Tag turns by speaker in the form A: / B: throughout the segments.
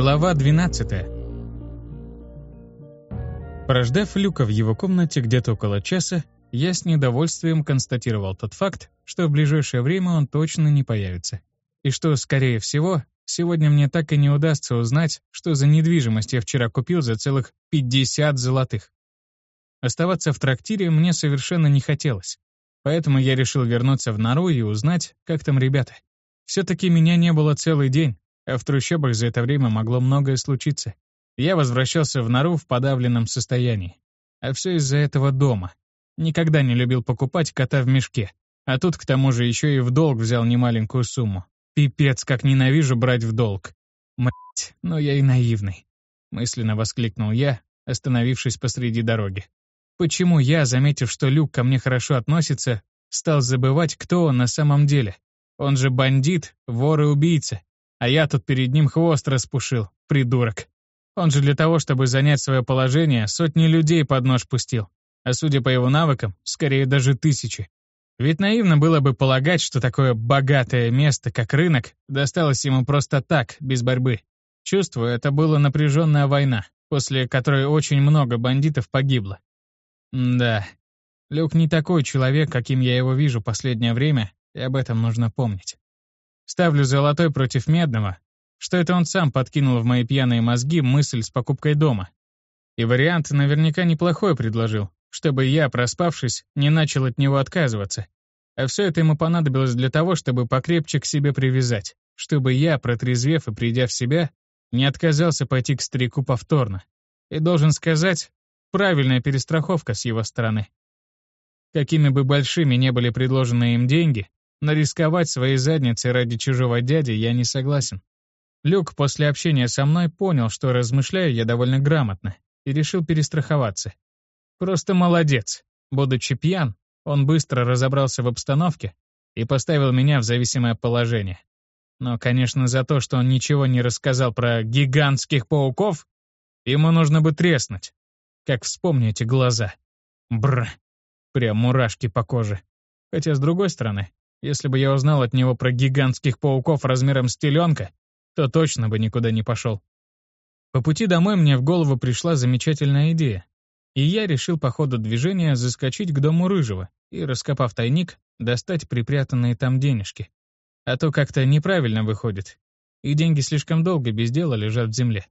A: Глава 12 Прождав Люка в его комнате где-то около часа, я с недовольствием констатировал тот факт, что в ближайшее время он точно не появится. И что, скорее всего, сегодня мне так и не удастся узнать, что за недвижимость я вчера купил за целых 50 золотых. Оставаться в трактире мне совершенно не хотелось. Поэтому я решил вернуться в нору и узнать, как там ребята. Все-таки меня не было целый день, а в трущобах за это время могло многое случиться. Я возвращался в нору в подавленном состоянии. А все из-за этого дома. Никогда не любил покупать кота в мешке. А тут, к тому же, еще и в долг взял немаленькую сумму. Пипец, как ненавижу брать в долг. Мать, но я и наивный. Мысленно воскликнул я, остановившись посреди дороги. Почему я, заметив, что Люк ко мне хорошо относится, стал забывать, кто он на самом деле? Он же бандит, вор и убийца. А я тут перед ним хвост распушил, придурок. Он же для того, чтобы занять свое положение, сотни людей под нож пустил. А судя по его навыкам, скорее даже тысячи. Ведь наивно было бы полагать, что такое богатое место, как рынок, досталось ему просто так, без борьбы. Чувствую, это была напряженная война, после которой очень много бандитов погибло. да, Люк не такой человек, каким я его вижу последнее время, и об этом нужно помнить. Ставлю золотой против медного, что это он сам подкинул в мои пьяные мозги мысль с покупкой дома. И вариант наверняка неплохой предложил, чтобы я, проспавшись, не начал от него отказываться. А все это ему понадобилось для того, чтобы покрепче к себе привязать, чтобы я, протрезвев и придя в себя, не отказался пойти к старику повторно. И должен сказать, правильная перестраховка с его стороны. Какими бы большими не были предложенные им деньги, но рисковать своей задницей ради чужого дяди я не согласен. Люк после общения со мной понял, что размышляю я довольно грамотно, и решил перестраховаться. Просто молодец. Будучи пьян, он быстро разобрался в обстановке и поставил меня в зависимое положение. Но, конечно, за то, что он ничего не рассказал про гигантских пауков, ему нужно бы треснуть. Как вспомню эти глаза. Бр. Прям мурашки по коже. Хотя, с другой стороны, если бы я узнал от него про гигантских пауков размером с теленка, то точно бы никуда не пошел. По пути домой мне в голову пришла замечательная идея. И я решил по ходу движения заскочить к дому Рыжего и, раскопав тайник, достать припрятанные там денежки. А то как-то неправильно выходит. И деньги слишком долго без дела лежат в земле.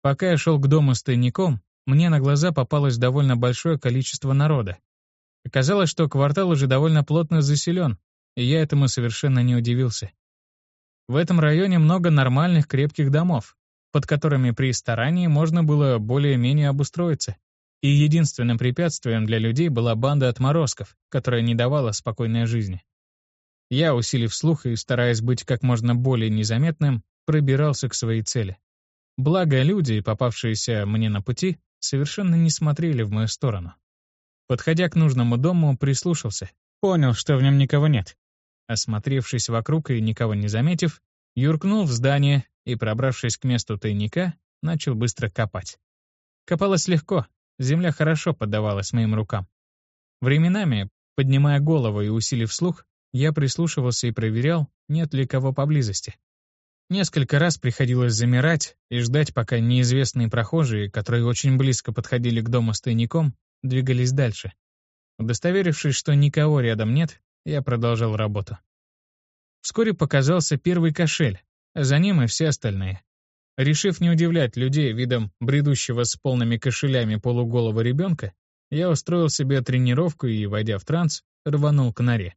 A: Пока я шел к дому с тайником, мне на глаза попалось довольно большое количество народа. Оказалось, что квартал уже довольно плотно заселен, и я этому совершенно не удивился. В этом районе много нормальных крепких домов, под которыми при старании можно было более-менее обустроиться. И единственным препятствием для людей была банда отморозков, которая не давала спокойной жизни. Я, усилив слух и стараясь быть как можно более незаметным, пробирался к своей цели. Благо, люди, попавшиеся мне на пути, совершенно не смотрели в мою сторону. Подходя к нужному дому, прислушался. Понял, что в нем никого нет. Осмотревшись вокруг и никого не заметив, юркнул в здание и, пробравшись к месту тайника, начал быстро копать. Копалось легко, земля хорошо поддавалась моим рукам. Временами, поднимая голову и усилив слух, я прислушивался и проверял, нет ли кого поблизости. Несколько раз приходилось замирать и ждать, пока неизвестные прохожие, которые очень близко подходили к дому с тайником, двигались дальше. Удостоверившись, что никого рядом нет, я продолжал работу. Вскоре показался первый кошель, а за ним и все остальные. Решив не удивлять людей видом бредущего с полными кошелями полуголого ребенка, я устроил себе тренировку и, войдя в транс, рванул к норе.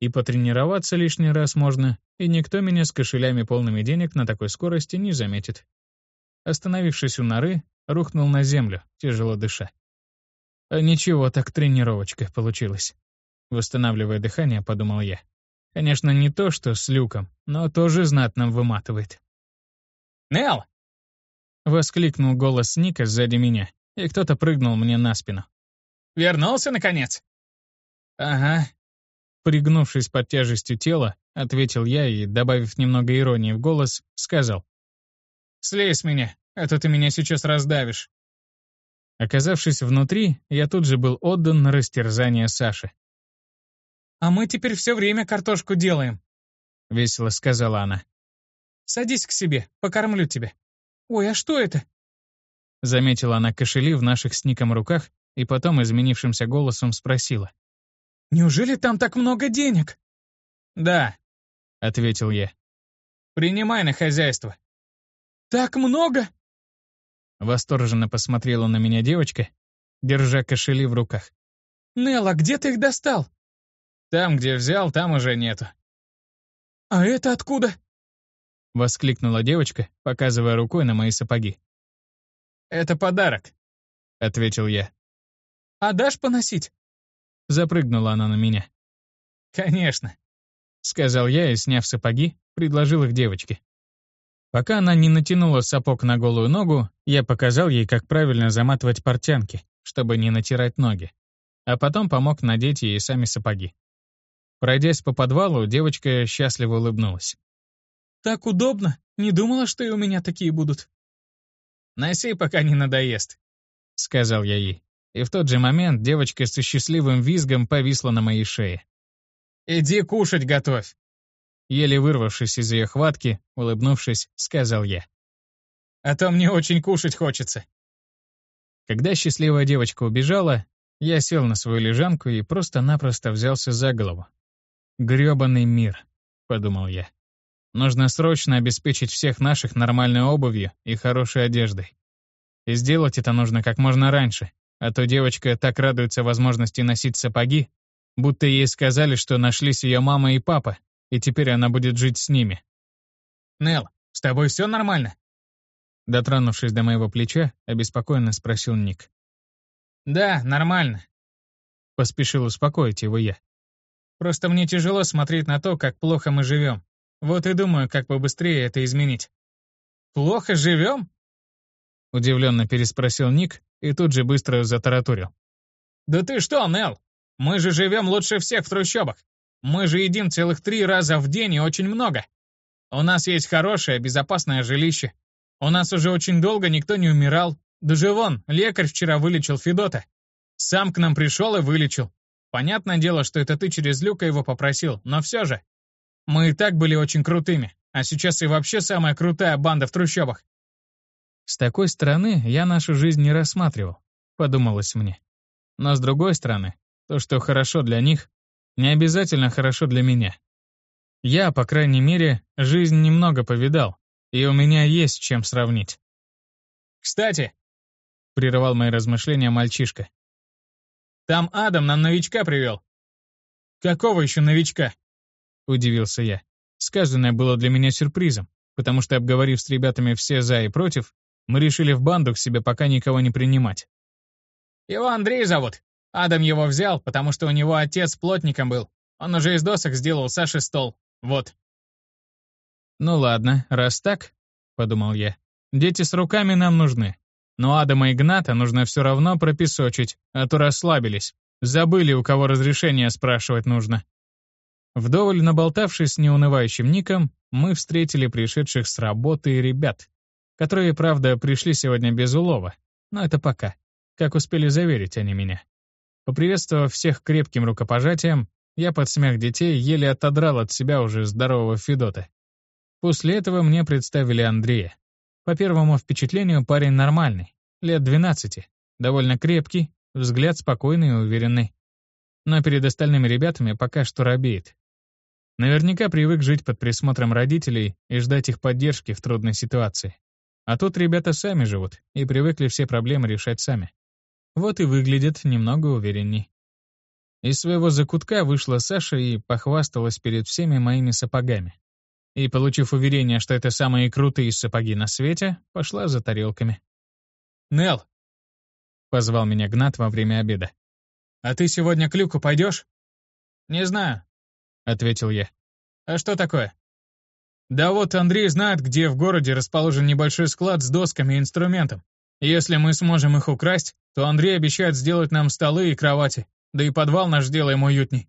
A: И потренироваться лишний раз можно, и никто меня с кошелями полными денег на такой скорости не заметит. Остановившись у норы, рухнул на землю, тяжело дыша. Ничего, так тренировочка получилась. Восстанавливая дыхание, подумал я. Конечно, не то, что с люком, но тоже знатно выматывает.
B: «Нелл!»
A: — воскликнул голос Ника сзади меня, и кто-то прыгнул мне на спину.
B: «Вернулся, наконец?»
A: «Ага». Пригнувшись под тяжестью тела, ответил я и, добавив немного иронии в голос, сказал.
B: «Слезь меня, а то ты меня сейчас раздавишь».
A: Оказавшись внутри, я тут же был отдан на растерзание Саши.
B: «А мы теперь все время картошку делаем», —
A: весело сказала она.
B: Садись к себе, покормлю тебя. Ой, а что это?»
A: Заметила она кошели в наших с Ником руках и потом изменившимся голосом спросила.
B: «Неужели там так много денег?»
A: «Да», — ответил я.
B: «Принимай на хозяйство». «Так много?»
A: Восторженно посмотрела на меня девочка, держа кошели в руках.
B: «Нелла, где ты их достал?»
A: «Там, где взял, там уже нету».
B: «А это откуда?»
A: — воскликнула девочка, показывая рукой на мои сапоги.
B: «Это подарок», —
A: ответил я.
B: «А дашь поносить?»
A: Запрыгнула она на меня.
B: «Конечно», —
A: сказал я и, сняв сапоги, предложил их девочке. Пока она не натянула сапог на голую ногу, я показал ей, как правильно заматывать портянки, чтобы не натирать ноги. А потом помог надеть ей сами сапоги. Пройдясь по подвалу, девочка счастливо улыбнулась.
B: «Так удобно. Не думала, что и у меня такие будут».
A: «Носи, пока не надоест», — сказал я ей. И в тот же момент девочка со счастливым визгом повисла на моей шее.
B: «Иди кушать готовь!»
A: Еле вырвавшись из ее хватки, улыбнувшись, сказал я.
B: «А то мне очень кушать хочется».
A: Когда счастливая девочка убежала, я сел на свою лежанку и просто-напросто взялся за голову. «Грёбаный мир», — подумал я. «Нужно срочно обеспечить всех наших нормальной обувью и хорошей одеждой. И сделать это нужно как можно раньше, а то девочка так радуется возможности носить сапоги, будто ей сказали, что нашлись ее мама и папа, и теперь она будет жить с ними.
B: «Нелл, с тобой все нормально?»
A: Дотронувшись до моего плеча, обеспокоенно спросил Ник.
B: «Да, нормально», —
A: поспешил успокоить его я.
B: «Просто мне тяжело смотреть на то, как плохо мы живем. Вот и думаю, как побыстрее это изменить». «Плохо живем?»
A: Удивленно переспросил Ник и тут же быстро затараторил.
B: «Да ты что, Нелл? Мы же живем лучше всех в трущобах. Мы же едим целых три раза в день и очень много. У нас есть хорошее, безопасное жилище. У нас уже очень долго никто не умирал. Даже вон, лекарь вчера вылечил Федота. Сам к нам пришел и вылечил. Понятное дело, что это ты через Люка его попросил, но все же. Мы и так были очень крутыми, а сейчас и вообще самая крутая банда в трущобах.
A: С такой стороны я нашу жизнь не рассматривал, подумалось мне. Но с другой стороны, то, что хорошо для них, не обязательно хорошо для меня. Я, по крайней мере, жизнь немного повидал, и у меня есть чем сравнить.
B: «Кстати», — прерывал мои размышления мальчишка, «там Адам нам новичка привел». «Какого еще новичка?»
A: — удивился я. Сказанное было для меня сюрпризом, потому что, обговорив с ребятами все «за» и «против», мы решили в банду к себе пока никого не принимать.
B: «Его Андрей зовут. Адам его взял, потому что у него отец плотником был. Он уже из досок сделал Саше стол. Вот.
A: «Ну ладно, раз так», — подумал я, — «дети с руками нам нужны. Но Адама и Гната нужно все равно пропесочить, а то расслабились. Забыли, у кого разрешение спрашивать нужно». Вдоволь наболтавшись с неунывающим Ником, мы встретили пришедших с работы ребят, которые, правда, пришли сегодня без улова, но это пока, как успели заверить они меня. Поприветствовав всех крепким рукопожатием, я под смех детей еле отодрал от себя уже здорового Федота. После этого мне представили Андрея. По первому впечатлению парень нормальный, лет 12, довольно крепкий, взгляд спокойный и уверенный. Но перед остальными ребятами пока что робеет. Наверняка привык жить под присмотром родителей и ждать их поддержки в трудной ситуации. А тут ребята сами живут и привыкли все проблемы решать сами. Вот и выглядят немного уверенней. Из своего закутка вышла Саша и похвасталась перед всеми моими сапогами. И, получив уверение, что это самые крутые сапоги на свете, пошла за тарелками.
B: «Нелл!»
A: — позвал меня Гнат во время обеда.
B: «А ты сегодня к Люку пойдешь?»
A: «Не знаю», — ответил я.
B: «А что такое?» «Да вот Андрей знает, где в городе расположен небольшой склад с досками и инструментом. Если мы сможем их украсть, то Андрей обещает сделать нам столы и кровати, да и подвал наш сделаем уютней.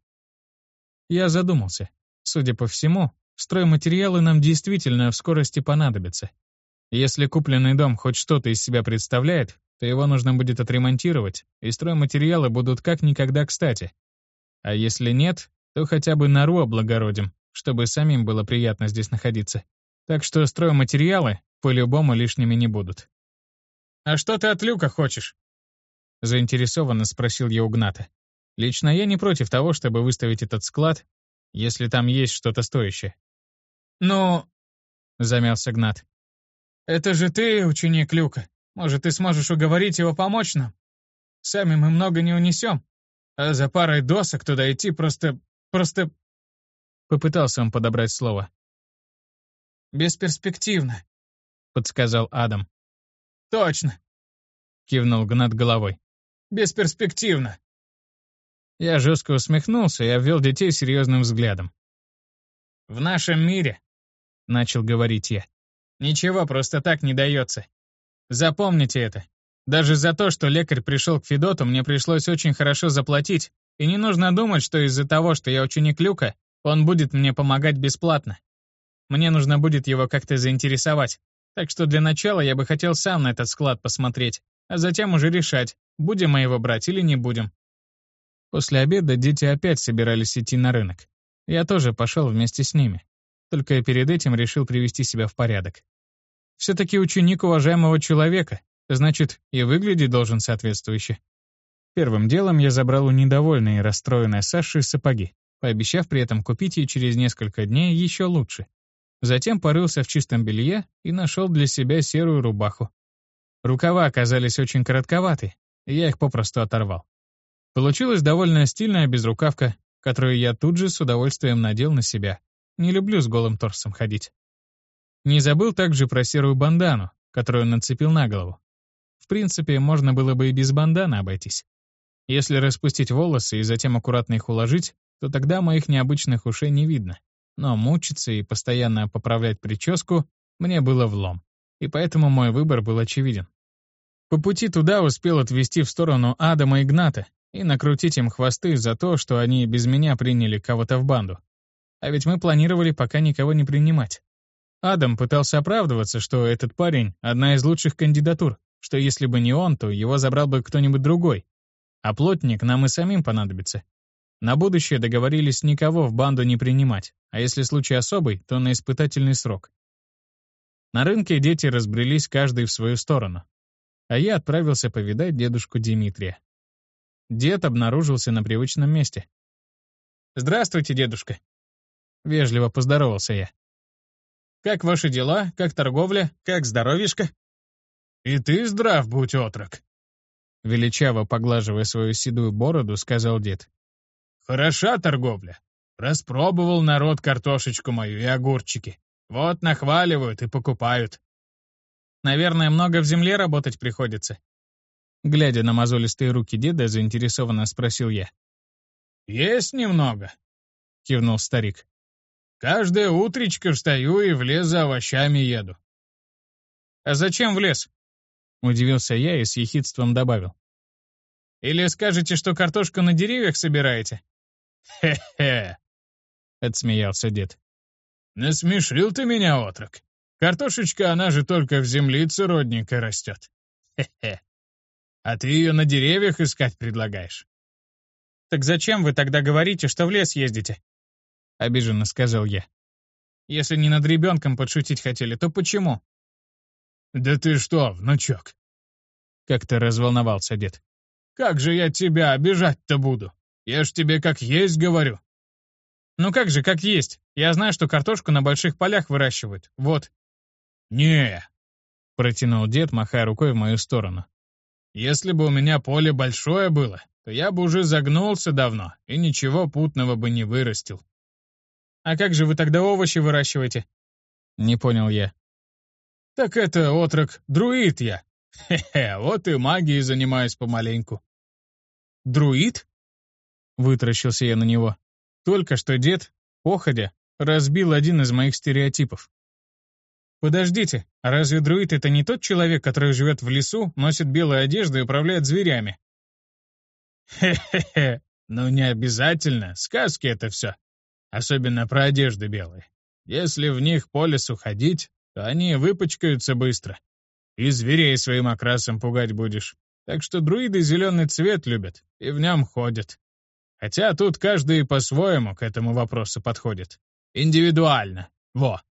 A: Я задумался. Судя по всему, стройматериалы нам действительно в скорости понадобятся. Если купленный дом хоть что-то из себя представляет, то его нужно будет отремонтировать, и стройматериалы будут как никогда кстати. А если нет, то хотя бы нору облагородим, чтобы самим было приятно здесь находиться. Так что стройматериалы по-любому лишними не будут.
B: «А что ты от люка хочешь?»
A: Заинтересованно спросил я у Гната. Лично я не против того, чтобы выставить этот склад, если там есть что-то стоящее.
B: «Ну...»
A: — замялся Гнат.
B: «Это же ты, ученик Люка. Может, ты сможешь уговорить его помочь нам? Сами мы много не унесем. А за парой досок туда идти просто... просто...»
A: Попытался он подобрать слово.
B: «Бесперспективно», —
A: подсказал Адам.
B: «Точно», —
A: кивнул Гнат головой.
B: «Бесперспективно».
A: Я жестко усмехнулся и обвел детей серьезным взглядом.
B: «В нашем мире», — начал говорить я, — «ничего просто так не дается. Запомните это. Даже за то, что лекарь пришел к Федоту, мне пришлось очень хорошо заплатить, и не нужно думать, что из-за того, что я ученик Люка, он будет мне помогать бесплатно. Мне нужно будет его как-то заинтересовать. Так что для начала я бы хотел сам на этот склад посмотреть, а затем уже решать, будем мы его брать или не будем.
A: После обеда дети опять собирались идти на рынок. Я тоже пошел вместе с ними. Только перед этим решил привести себя в порядок. Все-таки ученик уважаемого человека, значит, и выглядеть должен соответствующе. Первым делом я забрал у недовольной и расстроенной Саши сапоги, пообещав при этом купить ей через несколько дней еще лучше. Затем порылся в чистом белье и нашел для себя серую рубаху. Рукава оказались очень коротковаты, и я их попросту оторвал. Получилась довольно стильная безрукавка, которую я тут же с удовольствием надел на себя. Не люблю с голым торсом ходить. Не забыл также про серую бандану, которую нацепил на голову. В принципе, можно было бы и без банданы обойтись. Если распустить волосы и затем аккуратно их уложить, то тогда моих необычных ушей не видно. Но мучиться и постоянно поправлять прическу мне было влом, и поэтому мой выбор был очевиден. По пути туда успел отвести в сторону Адама и Игната, и накрутить им хвосты за то, что они без меня приняли кого-то в банду. А ведь мы планировали пока никого не принимать. Адам пытался оправдываться, что этот парень — одна из лучших кандидатур, что если бы не он, то его забрал бы кто-нибудь другой. А плотник нам и самим понадобится. На будущее договорились никого в банду не принимать, а если случай особый, то на испытательный срок. На рынке дети разбрелись каждый в свою сторону, а я отправился повидать дедушку Дмитрия. Дед обнаружился на привычном месте. «Здравствуйте, дедушка!» Вежливо поздоровался я. «Как ваши дела? Как торговля? Как здоровишко?»
C: «И ты здрав будь, отрок!»
A: Величаво поглаживая свою седую бороду, сказал дед.
C: «Хороша торговля. Распробовал народ картошечку мою и огурчики. Вот нахваливают и покупают».
A: «Наверное, много в земле работать приходится», Глядя на мозолистые руки деда, заинтересованно спросил я.
C: «Есть немного», — кивнул старик. «Каждое утречко встаю и в лес за овощами еду».
A: «А зачем в лес?» — удивился я и с ехидством добавил. «Или скажете, что картошку на деревьях собираете?»
C: «Хе-хе», —
A: отсмеялся дед.
C: «Насмешил ты меня, отрок. Картошечка, она же только в землице родненько растет. Хе-хе». А ты ее на деревьях искать предлагаешь.
A: «Так зачем вы тогда говорите, что в лес ездите?» — обиженно сказал я. «Если не над ребенком подшутить хотели, то почему?»
C: «Да ты что, внучок?»
A: Как-то разволновался дед.
C: «Как же я тебя обижать-то буду? Я ж тебе как есть говорю».
A: «Ну как же, как есть? Я знаю, что картошку на больших полях выращивают. Вот».
C: «Не», —
A: протянул дед, махая рукой в мою сторону.
C: Если бы у меня поле большое было, то я бы уже загнулся давно и ничего путного бы не вырастил.
A: А как же вы тогда овощи выращиваете? Не понял я.
C: Так это, отрок, друид я. Хе-хе, вот и магией занимаюсь помаленьку.
A: Друид? Вытращился я на него. Только что дед, походя, разбил один из моих стереотипов. Подождите, а разве друид — это не тот человек, который живет в лесу, носит белую одежду и управляет зверями?
C: Хе-хе-хе, ну не обязательно, сказки это все. Особенно про одежды белые. Если в них по лесу ходить, то они выпачкаются быстро. И зверей своим окрасом пугать будешь. Так что друиды зеленый цвет любят и в нем ходят. Хотя тут каждый по-своему к этому вопросу подходит. Индивидуально. Во.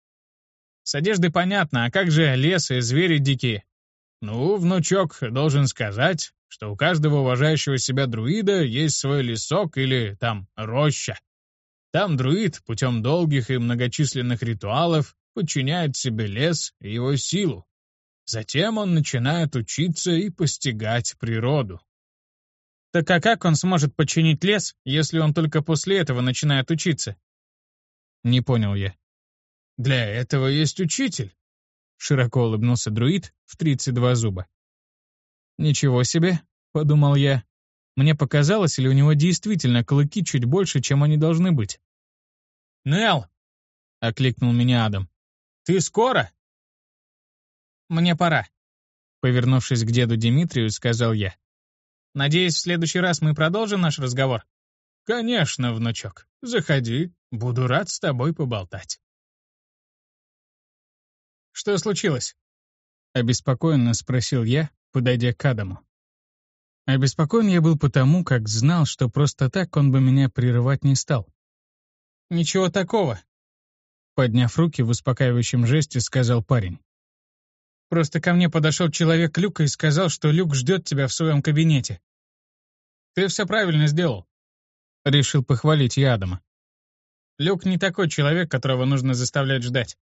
B: С одеждой понятно, а как же лес и звери дикие?
C: Ну, внучок, должен сказать, что у каждого уважающего себя друида есть свой лесок или, там, роща. Там друид путем долгих и многочисленных ритуалов подчиняет себе лес и его силу. Затем он начинает учиться и постигать природу.
B: Так а как он сможет подчинить лес, если он только после этого начинает учиться?
A: Не понял я.
C: Для этого есть учитель.
A: Широко улыбнулся друид в 32 зуба. «Ничего себе», — подумал я. Мне показалось, или у него действительно клыки чуть больше, чем они должны быть.
B: «Нелл!»
A: — окликнул меня Адам.
B: «Ты скоро?» «Мне пора», — повернувшись к деду Дмитрию, сказал я. «Надеюсь, в следующий раз мы продолжим наш разговор?»
C: «Конечно, внучок. Заходи. Буду рад с тобой поболтать».
B: «Что случилось?»
A: — обеспокоенно спросил я, подойдя к Адаму. Обеспокоен я был потому, как знал, что просто так он бы меня прерывать не стал.
B: «Ничего такого», —
A: подняв руки в успокаивающем жесте, сказал парень.
B: «Просто ко мне подошел человек Люка и сказал, что Люк ждет тебя в своем кабинете. Ты все правильно сделал».
A: Решил похвалить я Адама.
B: Люк не такой человек, которого нужно заставлять ждать.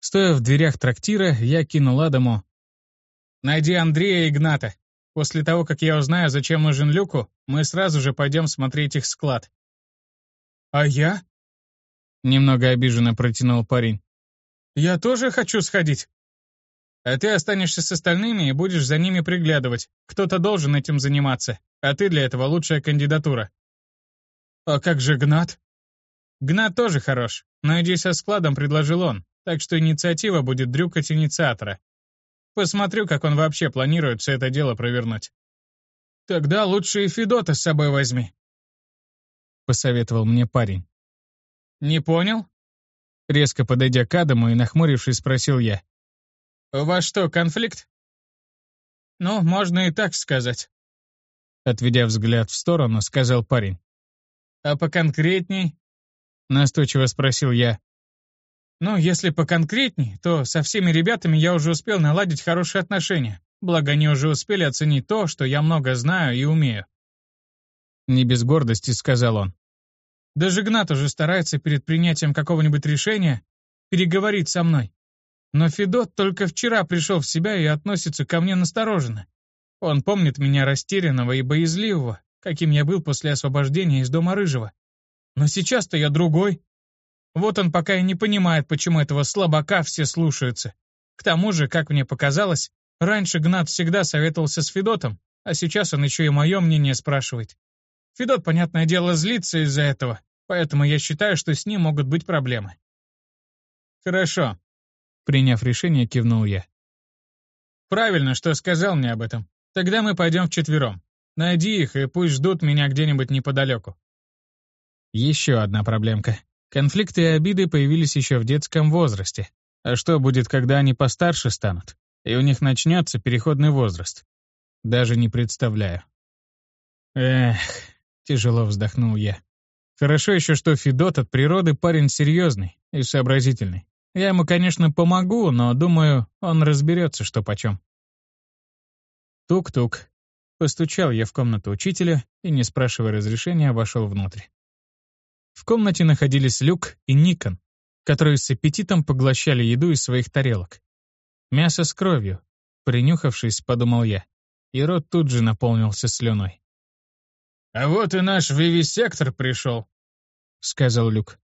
A: Стоя в дверях трактира, я кинул Адаму.
B: «Найди Андрея и Игната. После того, как я узнаю, зачем нужен Люку, мы сразу же пойдем смотреть их склад». «А я?»
A: Немного обиженно протянул парень.
B: «Я тоже хочу сходить». «А ты останешься с остальными и будешь за ними приглядывать. Кто-то должен этим заниматься, а ты для этого лучшая кандидатура».
C: «А как же Гнат?»
B: «Гнат тоже хорош, но иди со складом», — предложил он так что инициатива будет дрюкать инициатора. Посмотрю, как он вообще планирует все это дело провернуть. Тогда лучше и Федота с собой возьми.
A: Посоветовал мне парень.
B: Не понял?
A: Резко подойдя к Адаму и нахмурившись, спросил я.
B: «У вас что, конфликт?» «Ну, можно и так сказать».
A: Отведя взгляд в сторону, сказал парень.
B: «А поконкретней?»
A: Настойчиво спросил я.
B: Ну, если поконкретней, то со всеми ребятами я уже успел наладить хорошие отношения. Благо, они уже успели оценить то, что я много знаю и умею.
A: Не без гордости, сказал он.
B: Даже Гнат уже старается перед принятием какого-нибудь решения переговорить со мной. Но Федот только вчера пришел в себя и относится ко мне настороженно. Он помнит меня растерянного и боязливого, каким я был после освобождения из дома Рыжего. Но сейчас-то я другой, вот он пока и не понимает, почему этого слабака все слушаются. К тому же, как мне показалось, раньше Гнат всегда советовался с Федотом, а сейчас он еще и мое мнение спрашивает. Федот, понятное дело, злится из-за этого, поэтому я считаю, что с ним могут быть проблемы. Хорошо.
A: Приняв решение, кивнул я.
B: Правильно, что сказал мне об этом. Тогда мы пойдем вчетвером. Найди их и пусть ждут меня где-нибудь неподалеку.
A: Еще одна проблемка. Конфликты и обиды появились еще в детском возрасте. А что будет, когда они постарше станут, и у них начнется переходный возраст? Даже не представляю. Эх, тяжело вздохнул я. Хорошо еще, что Федот от природы парень серьезный и сообразительный. Я ему, конечно, помогу, но, думаю, он разберется, что почем. Тук-тук. Постучал я в комнату учителя и, не спрашивая разрешения, вошел внутрь. В комнате находились Люк и Никон, которые с аппетитом поглощали еду из своих тарелок. Мясо с кровью. Принюхавшись, подумал я, и рот тут же наполнился слюной.
B: «А вот и наш вивисектор пришел», — сказал Люк.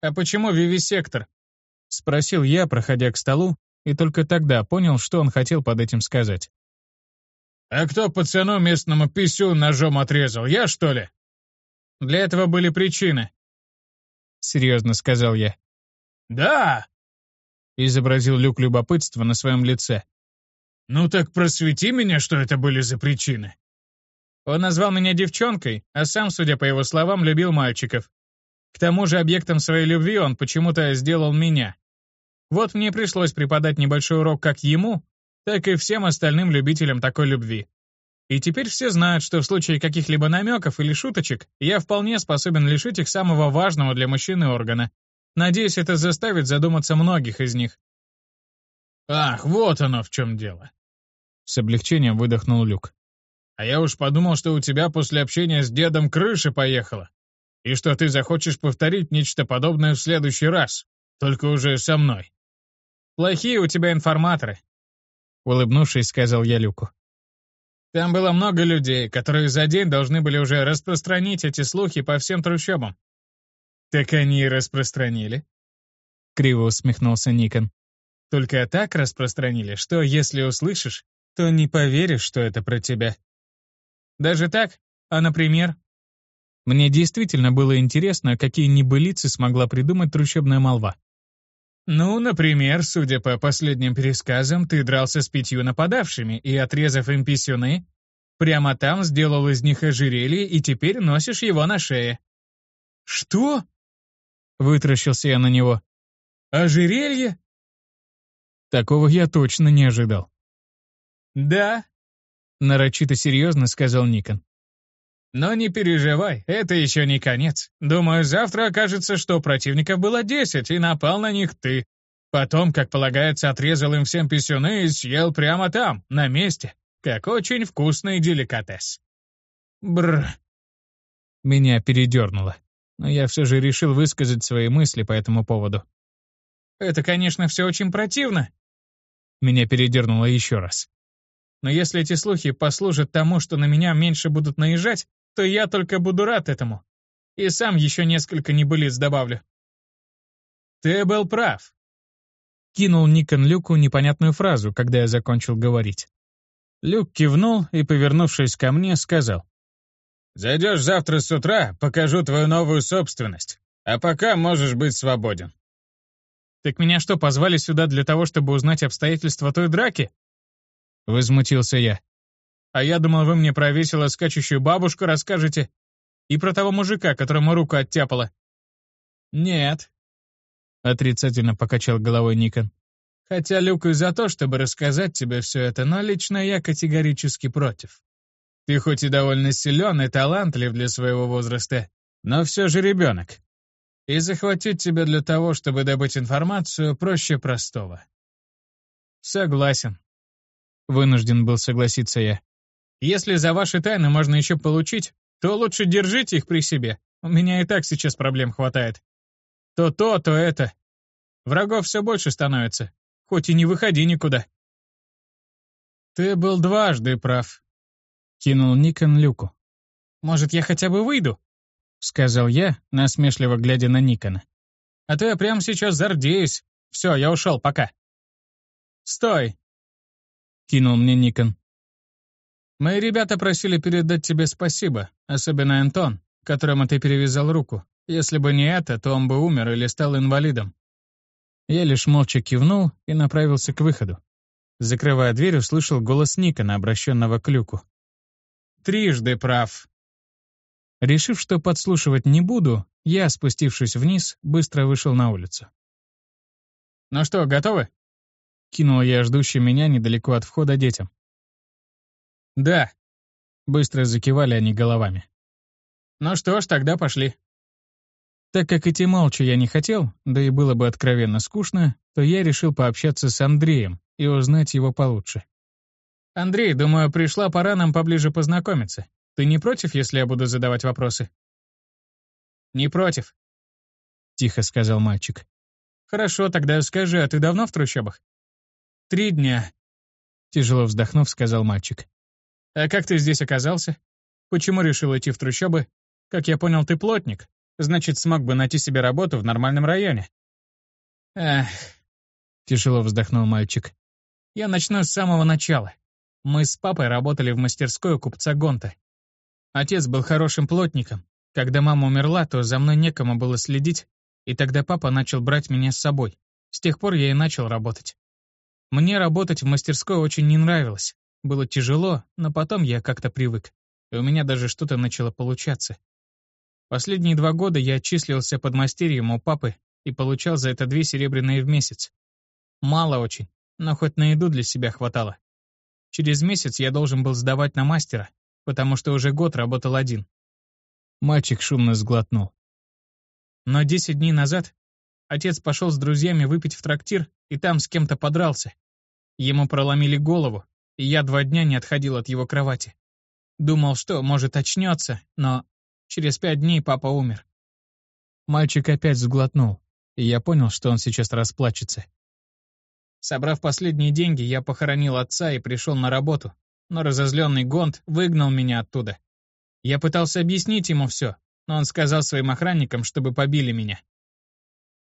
B: «А почему вивисектор?»
A: — спросил я, проходя к столу, и только тогда понял, что он хотел под этим сказать.
C: «А кто пацану местному писю ножом отрезал, я, что ли?»
B: Для этого были причины.
A: Серьезно сказал я.
C: Да!
A: Изобразил Люк любопытство на своем лице.
C: Ну так просвети меня, что это были за причины.
B: Он назвал меня девчонкой, а сам, судя по его словам, любил мальчиков. К тому же объектом своей любви он почему-то сделал меня. Вот мне пришлось преподать небольшой урок как ему, так и всем остальным любителям такой любви. И теперь все знают, что в случае каких-либо намеков или шуточек я вполне способен лишить их самого важного для мужчины органа. Надеюсь, это заставит задуматься многих из них.
C: Ах, вот оно в чем дело.
A: С облегчением выдохнул Люк.
C: А я уж подумал, что у тебя после общения с дедом крыша поехала, и что ты захочешь повторить нечто подобное в следующий раз, только уже со мной.
B: Плохие у тебя информаторы,
A: улыбнувшись, сказал я Люку.
B: Там было много людей, которые за день должны были уже распространить эти слухи по всем трущобам.
A: Так они и распространили. Криво усмехнулся Никон. Только так распространили, что если услышишь, то не поверишь, что это про тебя.
B: Даже так? А, например?
A: Мне действительно было интересно, какие небылицы смогла придумать трущобная молва.
B: Ну, например, судя по последним пересказам, ты дрался с пятью нападавшими и, отрезав им писюны, прямо там сделал из них ожерелье и теперь носишь его на шее.
A: «Что?» — вытращился я на него.
B: «Ожерелье?»
A: Такого я точно не ожидал.
B: «Да», —
A: нарочито серьезно сказал Никон.
B: Но не переживай, это еще не конец. Думаю, завтра окажется, что противников было десять, и напал на них ты. Потом, как полагается, отрезал им всем писюны и съел прямо там, на месте, как очень вкусный деликатес.
A: Бр. Меня передернуло, но я все же решил высказать свои мысли по этому поводу.
B: Это, конечно, все очень противно.
A: Меня передернуло еще раз.
B: Но если эти слухи послужат тому, что на меня меньше будут наезжать, то я только буду рад этому. И сам еще несколько небылиц добавлю.
A: Ты был прав. Кинул Никон Люку непонятную фразу, когда я закончил говорить. Люк кивнул и, повернувшись ко мне, сказал.
C: «Зайдешь завтра с утра, покажу твою новую собственность. А пока можешь быть свободен».
B: «Так меня что, позвали сюда для того, чтобы узнать обстоятельства той драки?»
A: Возмутился я.
B: А я думал, вы мне про весело скачущую бабушку расскажете. И про того мужика, которому руку оттяпала.
A: Нет. Отрицательно покачал головой Никон.
B: Хотя Люк и за то, чтобы рассказать тебе все это, но лично я категорически против. Ты хоть и довольно силен и талантлив для своего возраста, но все же ребенок. И захватить тебя для того, чтобы добыть информацию, проще простого.
A: Согласен. Вынужден был согласиться я.
B: Если за ваши тайны можно еще получить, то лучше держите их при себе. У меня и так сейчас проблем хватает. То то, то это. Врагов все больше становится. Хоть и не выходи никуда.
A: Ты был дважды прав. Кинул Никон Люку.
B: Может, я хотя бы выйду?
A: Сказал я, насмешливо глядя на Никона.
B: А то я прямо сейчас зардеюсь. Все, я ушел, пока. Стой! Кинул мне Никон. Мои ребята просили передать тебе спасибо, особенно Антон, которому ты перевязал руку. Если бы не это, то он бы умер или стал инвалидом.
A: Я лишь молча кивнул и направился к выходу. Закрывая дверь, услышал голос Никона, обращенного к люку.
B: «Трижды прав».
A: Решив, что подслушивать не буду, я, спустившись вниз, быстро вышел на улицу.
B: «Ну что, готовы?»
A: Кинул я ждущий меня недалеко от входа детям.
B: «Да», —
A: быстро закивали они головами.
B: «Ну что ж, тогда пошли».
A: Так как идти молча я не хотел, да и было бы откровенно скучно, то я решил пообщаться с Андреем и узнать его получше.
B: «Андрей, думаю, пришла пора нам поближе познакомиться. Ты не против, если я буду задавать вопросы?» «Не против», — тихо сказал мальчик. «Хорошо, тогда скажи, а ты давно в трущобах?» «Три дня», — тяжело вздохнув, сказал мальчик. «А как ты здесь оказался? Почему решил идти в трущобы? Как я понял, ты плотник. Значит, смог бы найти себе работу в нормальном районе». «Эх», — тяжело вздохнул мальчик. «Я начну с самого начала. Мы с папой работали в мастерской у купца Гонта. Отец был хорошим плотником. Когда мама умерла, то за мной некому было следить, и тогда папа начал брать меня с собой. С тех пор я и начал работать. Мне работать в мастерской очень не нравилось. Было тяжело, но потом я как-то привык, и у меня даже что-то начало получаться. Последние два года я числился под мастерьем у папы и получал за это две серебряные в месяц. Мало очень, но хоть на еду для себя хватало. Через месяц я должен был сдавать на мастера, потому что уже год работал один.
A: Мальчик шумно сглотнул.
B: Но десять дней назад отец пошел с друзьями выпить в трактир и там с кем-то подрался. Ему проломили голову, и я два дня не отходил от его кровати. Думал, что, может, очнется, но через пять дней папа умер.
A: Мальчик опять сглотнул, и я понял, что он сейчас расплачется.
B: Собрав последние деньги, я похоронил отца и пришел на работу, но разозленный Гонт выгнал меня оттуда. Я пытался объяснить ему все, но он сказал своим охранникам, чтобы побили меня.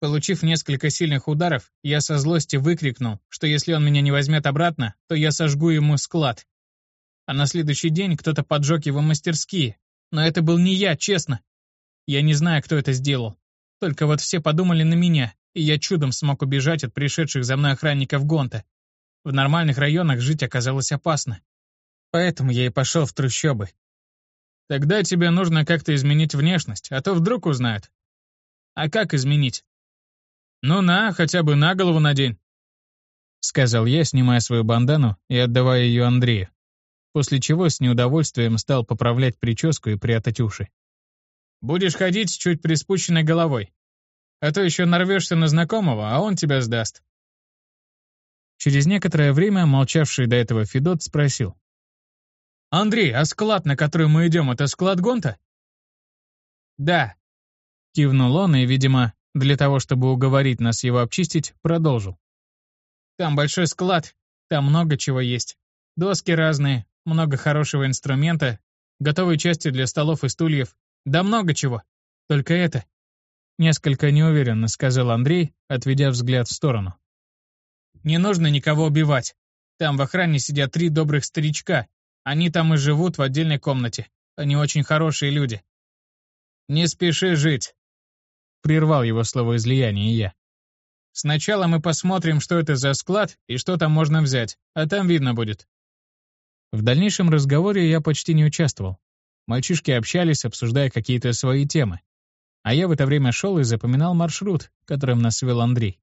B: Получив несколько сильных ударов, я со злости выкрикнул, что если он меня не возьмет обратно, то я сожгу ему склад. А на следующий день кто-то поджег его мастерские, но это был не я, честно. Я не знаю, кто это сделал. Только вот все подумали на меня, и я чудом смог убежать от пришедших за мной охранников Гонта. В нормальных районах жить оказалось опасно. Поэтому я и пошел в трущобы. Тогда тебе нужно как-то изменить внешность, а то вдруг узнают. А как изменить? Ну на, хотя бы на голову надень. Сказал я, снимая свою бандану и отдавая ее Андрею. После чего с неудовольствием стал поправлять прическу и прятать уши. Будешь ходить с чуть приспущенной головой. А то еще нарвешься на знакомого, а он тебя сдаст. Через некоторое время молчавший до этого Федот спросил. «Андрей, а склад, на который мы идем, это склад Гонта?» «Да», — кивнул он и, видимо, для того, чтобы уговорить нас его обчистить, продолжил. «Там большой склад, там много чего есть. Доски разные, много хорошего инструмента, готовые части для столов и стульев, да много чего. Только это Несколько неуверенно сказал Андрей, отведя взгляд в сторону. «Не нужно никого убивать. Там в охране сидят три добрых старичка. Они там и живут в отдельной комнате. Они очень хорошие люди». «Не спеши жить», — прервал его слово излияние я. «Сначала мы посмотрим, что это за склад и что там можно взять, а там видно будет». В дальнейшем разговоре я почти не участвовал. Мальчишки общались, обсуждая какие-то свои темы. А я в это время шел и запоминал маршрут, которым нас вел Андрей.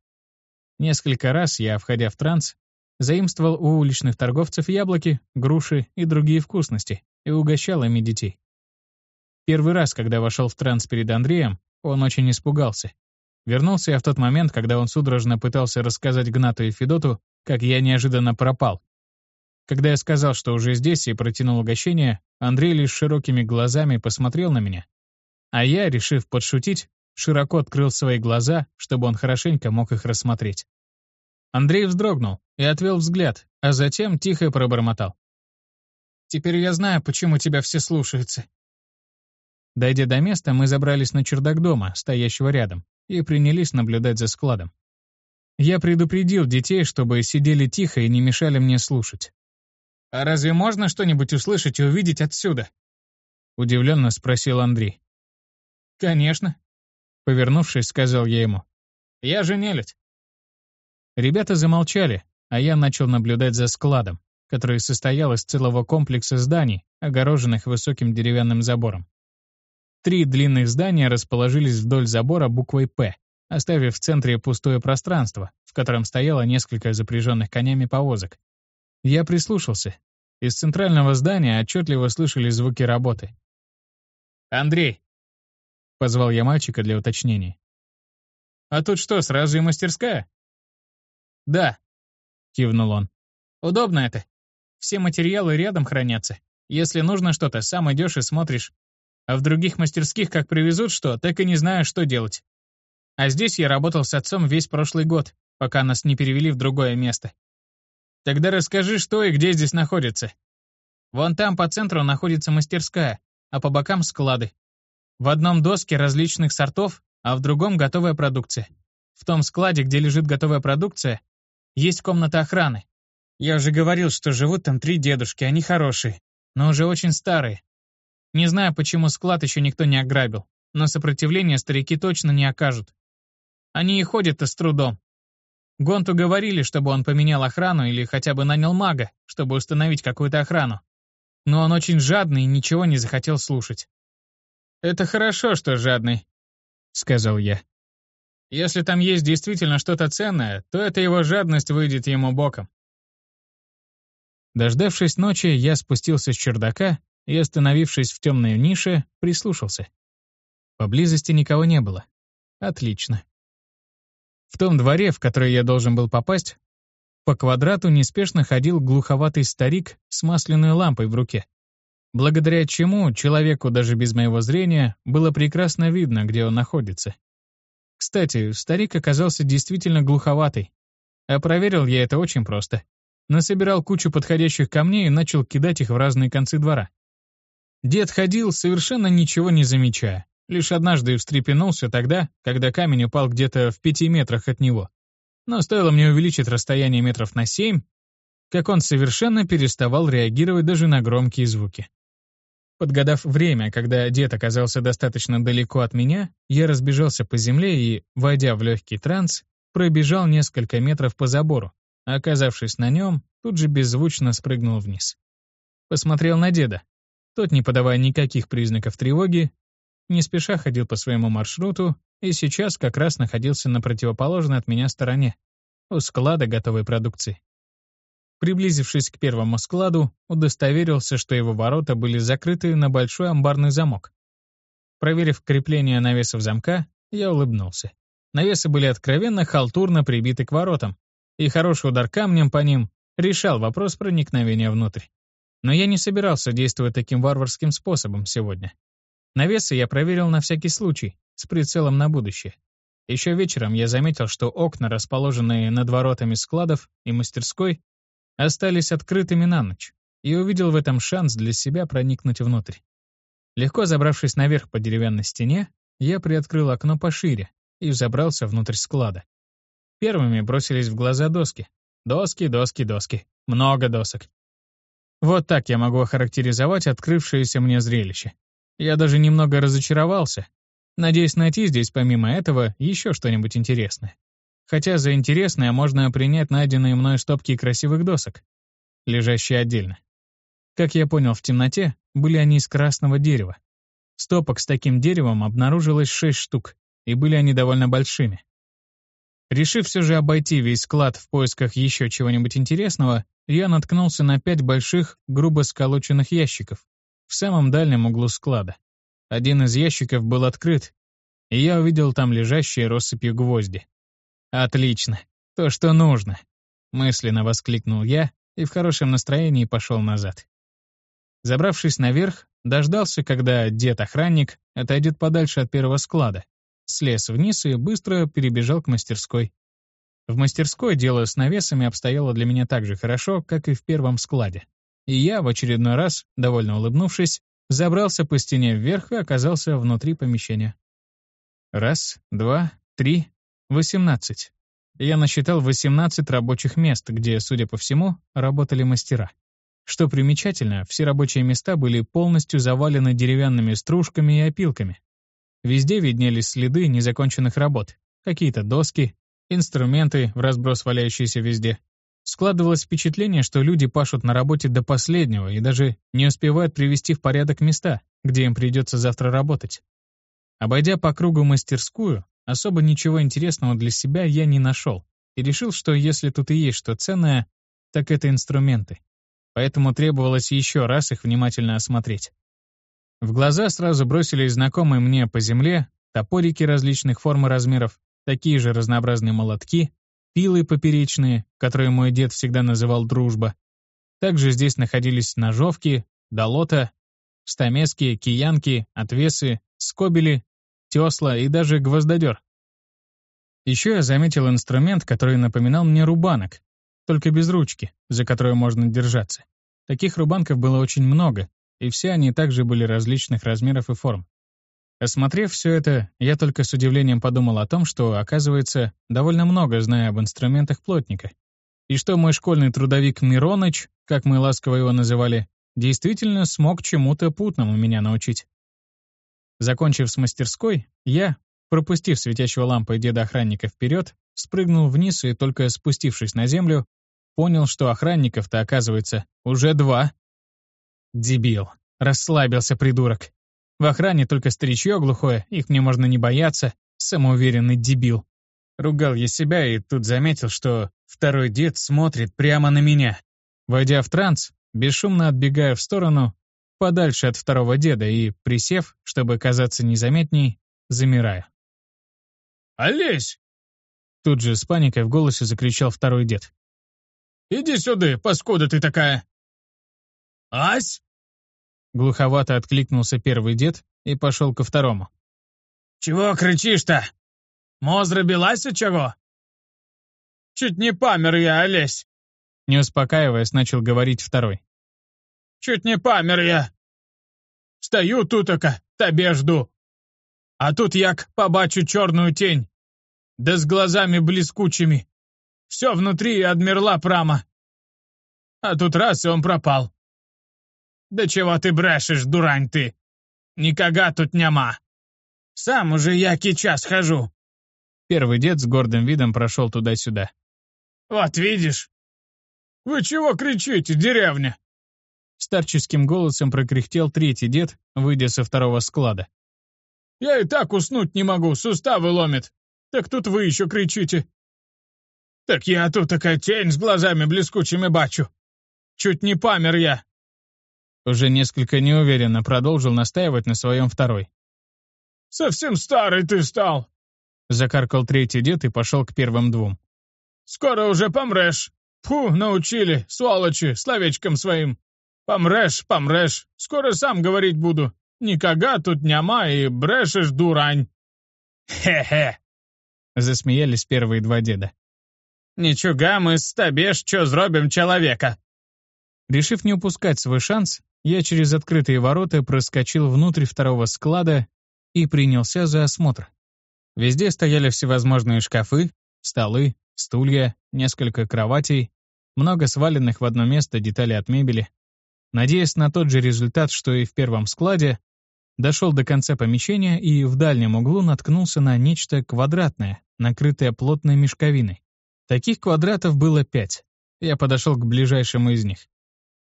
B: Несколько раз я, входя в транс, заимствовал у уличных торговцев яблоки, груши и другие вкусности и угощал ими детей. Первый раз, когда вошел в транс перед Андреем, он очень испугался. Вернулся я в тот момент, когда он судорожно пытался рассказать Гнату и Федоту, как я неожиданно пропал. Когда я сказал, что уже здесь, и протянул угощение, Андрей лишь широкими глазами посмотрел на меня, а я, решив подшутить, широко открыл свои глаза, чтобы он хорошенько мог их рассмотреть. Андрей вздрогнул и отвел взгляд, а затем тихо пробормотал. «Теперь я знаю, почему тебя все слушаются». Дойдя до места, мы забрались на чердак дома, стоящего рядом, и принялись наблюдать за складом. Я предупредил детей, чтобы сидели тихо и не мешали мне слушать. «А разве можно что-нибудь услышать и увидеть отсюда?» — удивленно спросил Андрей. «Конечно», — повернувшись, сказал я ему. «Я же нелюдь». Ребята замолчали, а я начал наблюдать за складом, который состоял из целого комплекса зданий, огороженных высоким деревянным забором. Три длинных здания расположились вдоль забора буквой «П», оставив в центре пустое пространство, в котором стояло несколько запряженных конями повозок. Я прислушался. Из центрального здания отчетливо слышали звуки работы. «Андрей, — позвал я мальчика для уточнения. «А тут что, сразу и мастерская?» «Да», — кивнул он. «Удобно это. Все материалы рядом хранятся. Если нужно что-то, сам идешь и смотришь. А в других мастерских как привезут что, так и не знаю, что делать. А здесь я работал с отцом весь прошлый год, пока нас не перевели в другое место. Тогда расскажи, что и где здесь находится. Вон там по центру находится мастерская, а по бокам склады. В одном доске различных сортов, а в другом готовая продукция. В том складе, где лежит готовая продукция, есть комната охраны. Я уже говорил, что живут там три дедушки, они хорошие, но уже очень старые. Не знаю, почему склад еще никто не ограбил, но сопротивления старики точно не окажут. Они и ходят-то с трудом. Гонту говорили, чтобы он поменял охрану или хотя бы нанял мага, чтобы установить какую-то охрану. Но он очень жадный и ничего не захотел слушать. «Это хорошо, что жадный», — сказал я. «Если там есть действительно что-то ценное, то эта его жадность выйдет ему боком». Дождавшись ночи, я спустился с чердака и, остановившись в темной нише, прислушался. Поблизости никого не было. Отлично.
A: В том дворе, в который я должен был попасть, по квадрату неспешно ходил глуховатый старик с масляной лампой в руке. Благодаря чему человеку даже без моего зрения было прекрасно видно, где он находится. Кстати, старик оказался действительно глуховатый. А проверил я это очень просто. Насобирал кучу подходящих камней и начал кидать их в разные концы двора. Дед ходил, совершенно ничего не замечая. Лишь однажды встрепенулся тогда, когда камень упал где-то в пяти метрах от него. Но стоило мне увеличить расстояние метров на семь, как он совершенно переставал реагировать даже на громкие звуки. Подгадав время, когда дед оказался достаточно далеко от меня, я разбежался по земле и, войдя в легкий транс, пробежал несколько метров по забору, оказавшись на нем, тут же беззвучно спрыгнул вниз. Посмотрел на деда. Тот, не подавая никаких признаков тревоги, не спеша ходил по своему маршруту и сейчас как раз находился на противоположной от меня стороне, у склада готовой продукции. Приблизившись к первому складу, удостоверился, что его ворота были закрыты на большой амбарный замок. Проверив крепление навесов замка, я улыбнулся. Навесы были откровенно халтурно прибиты к воротам, и хороший удар камнем по ним решал вопрос проникновения внутрь. Но я не собирался действовать таким варварским способом сегодня. Навесы я проверил на всякий случай, с прицелом на будущее. Еще вечером я заметил, что окна, расположенные над воротами складов и мастерской, остались открытыми на ночь, и увидел в этом шанс для себя проникнуть внутрь. Легко забравшись наверх по деревянной стене, я приоткрыл окно пошире и забрался внутрь склада. Первыми бросились в глаза доски. Доски, доски, доски. Много досок. Вот так я могу охарактеризовать открывшееся мне зрелище. Я даже немного разочаровался, надеясь найти здесь помимо этого еще что-нибудь интересное. Хотя за интересное можно принять найденные мной стопки красивых досок, лежащие отдельно. Как я понял в темноте, были они из красного дерева. Стопок с таким деревом обнаружилось шесть штук, и были они довольно большими. Решив все же обойти весь склад в поисках еще чего-нибудь интересного, я наткнулся на пять больших, грубо сколоченных ящиков в самом дальнем углу склада. Один из ящиков был открыт, и я увидел там лежащие россыпью гвозди. «Отлично. То, что нужно», — мысленно воскликнул я и в хорошем настроении пошел назад. Забравшись наверх, дождался, когда дед-охранник отойдет подальше от первого склада, слез вниз и быстро перебежал к мастерской. В мастерской дело с навесами обстояло для меня так же хорошо, как и в первом складе. И я, в очередной раз, довольно улыбнувшись, забрался по стене вверх и оказался внутри помещения. Раз, два, три, Восемнадцать. Я насчитал 18 рабочих мест, где, судя по всему, работали мастера. Что примечательно, все рабочие места были полностью завалены деревянными стружками и опилками. Везде виднелись следы незаконченных работ, какие-то доски, инструменты, в разброс валяющиеся везде. Складывалось впечатление, что люди пашут на работе до последнего и даже не успевают привести в порядок места, где им придется завтра работать. Обойдя по кругу мастерскую, Особо ничего интересного для себя я не нашел и решил, что если тут и есть что ценное, так это инструменты. Поэтому требовалось еще раз их внимательно осмотреть. В глаза сразу бросились знакомые мне по земле топорики различных форм и размеров, такие же разнообразные молотки, пилы поперечные, которые мой дед всегда называл «дружба». Также здесь находились ножовки, долота, стамески, киянки, отвесы, скобели тесла и даже гвоздодер. Еще я заметил инструмент, который напоминал мне рубанок, только без ручки, за которую можно держаться. Таких рубанков было очень много, и все они также были различных размеров и форм. Осмотрев все это, я только с удивлением подумал о том, что, оказывается, довольно много знаю об инструментах плотника. И что мой школьный трудовик Мироныч, как мы ласково его называли, действительно смог чему-то путному меня научить. Закончив с мастерской, я, пропустив светящего лампой деда-охранника вперед, спрыгнул вниз и, только спустившись на землю, понял, что охранников-то, оказывается, уже два. Дебил. Расслабился придурок. В охране только старичье глухое, их мне можно не бояться, самоуверенный дебил. Ругал я себя и тут заметил, что второй дед смотрит прямо на меня. Войдя в транс, бесшумно отбегая в сторону, подальше от второго деда и, присев, чтобы казаться незаметней, замираю.
C: «Олесь!»
A: Тут же с паникой в голосе закричал второй дед.
C: «Иди сюда, паскуда ты такая!» «Ась!»
A: Глуховато откликнулся первый дед и пошел ко второму.
C: «Чего кричишь-то? Мозра билася чего?» «Чуть не памер я, Олесь!»
A: Не успокаиваясь, начал говорить второй.
C: «Чуть не памер я! Стою тутака, тебе жду. А тут як побачу чорную тень, да с глазами блескучими. Все внутри отмерла прама. А тут раз, и он пропал. Да чего ты брешешь, дурань ты? Никога тут нема. Сам уже який час хожу.
A: Первый дед с гордым видом прошел туда-сюда.
C: Вот видишь? Вы чего кричите, деревня?
A: Старческим голосом прокряхтел третий дед, выйдя со второго склада.
C: «Я и так уснуть не могу, суставы ломит. Так тут вы еще кричите». «Так я тут такая тень с глазами блескучими бачу. Чуть не памер я».
A: Уже несколько неуверенно продолжил настаивать на своем второй.
C: «Совсем старый ты стал!»
A: Закаркал третий дед и пошел к первым двум.
C: «Скоро уже помрешь. Фу, научили, сволочи, словечком своим. Помрешь, помрешь, скоро сам говорить буду. Никога тут няма и брешешь, дурань. Хе-хе.
A: Засмеялись первые два деда.
C: Ничего, мы с тебе что зробим человека.
A: Решив не упускать свой шанс, я через открытые ворота проскочил внутрь второго склада и принялся за осмотр. Везде стояли всевозможные шкафы, столы, стулья, несколько кроватей, много сваленных в одно место деталей от мебели. Надеясь на тот же результат, что и в первом складе, дошел до конца помещения и в дальнем углу наткнулся на нечто квадратное, накрытое плотной мешковиной. Таких квадратов было пять. Я подошел к ближайшему из них.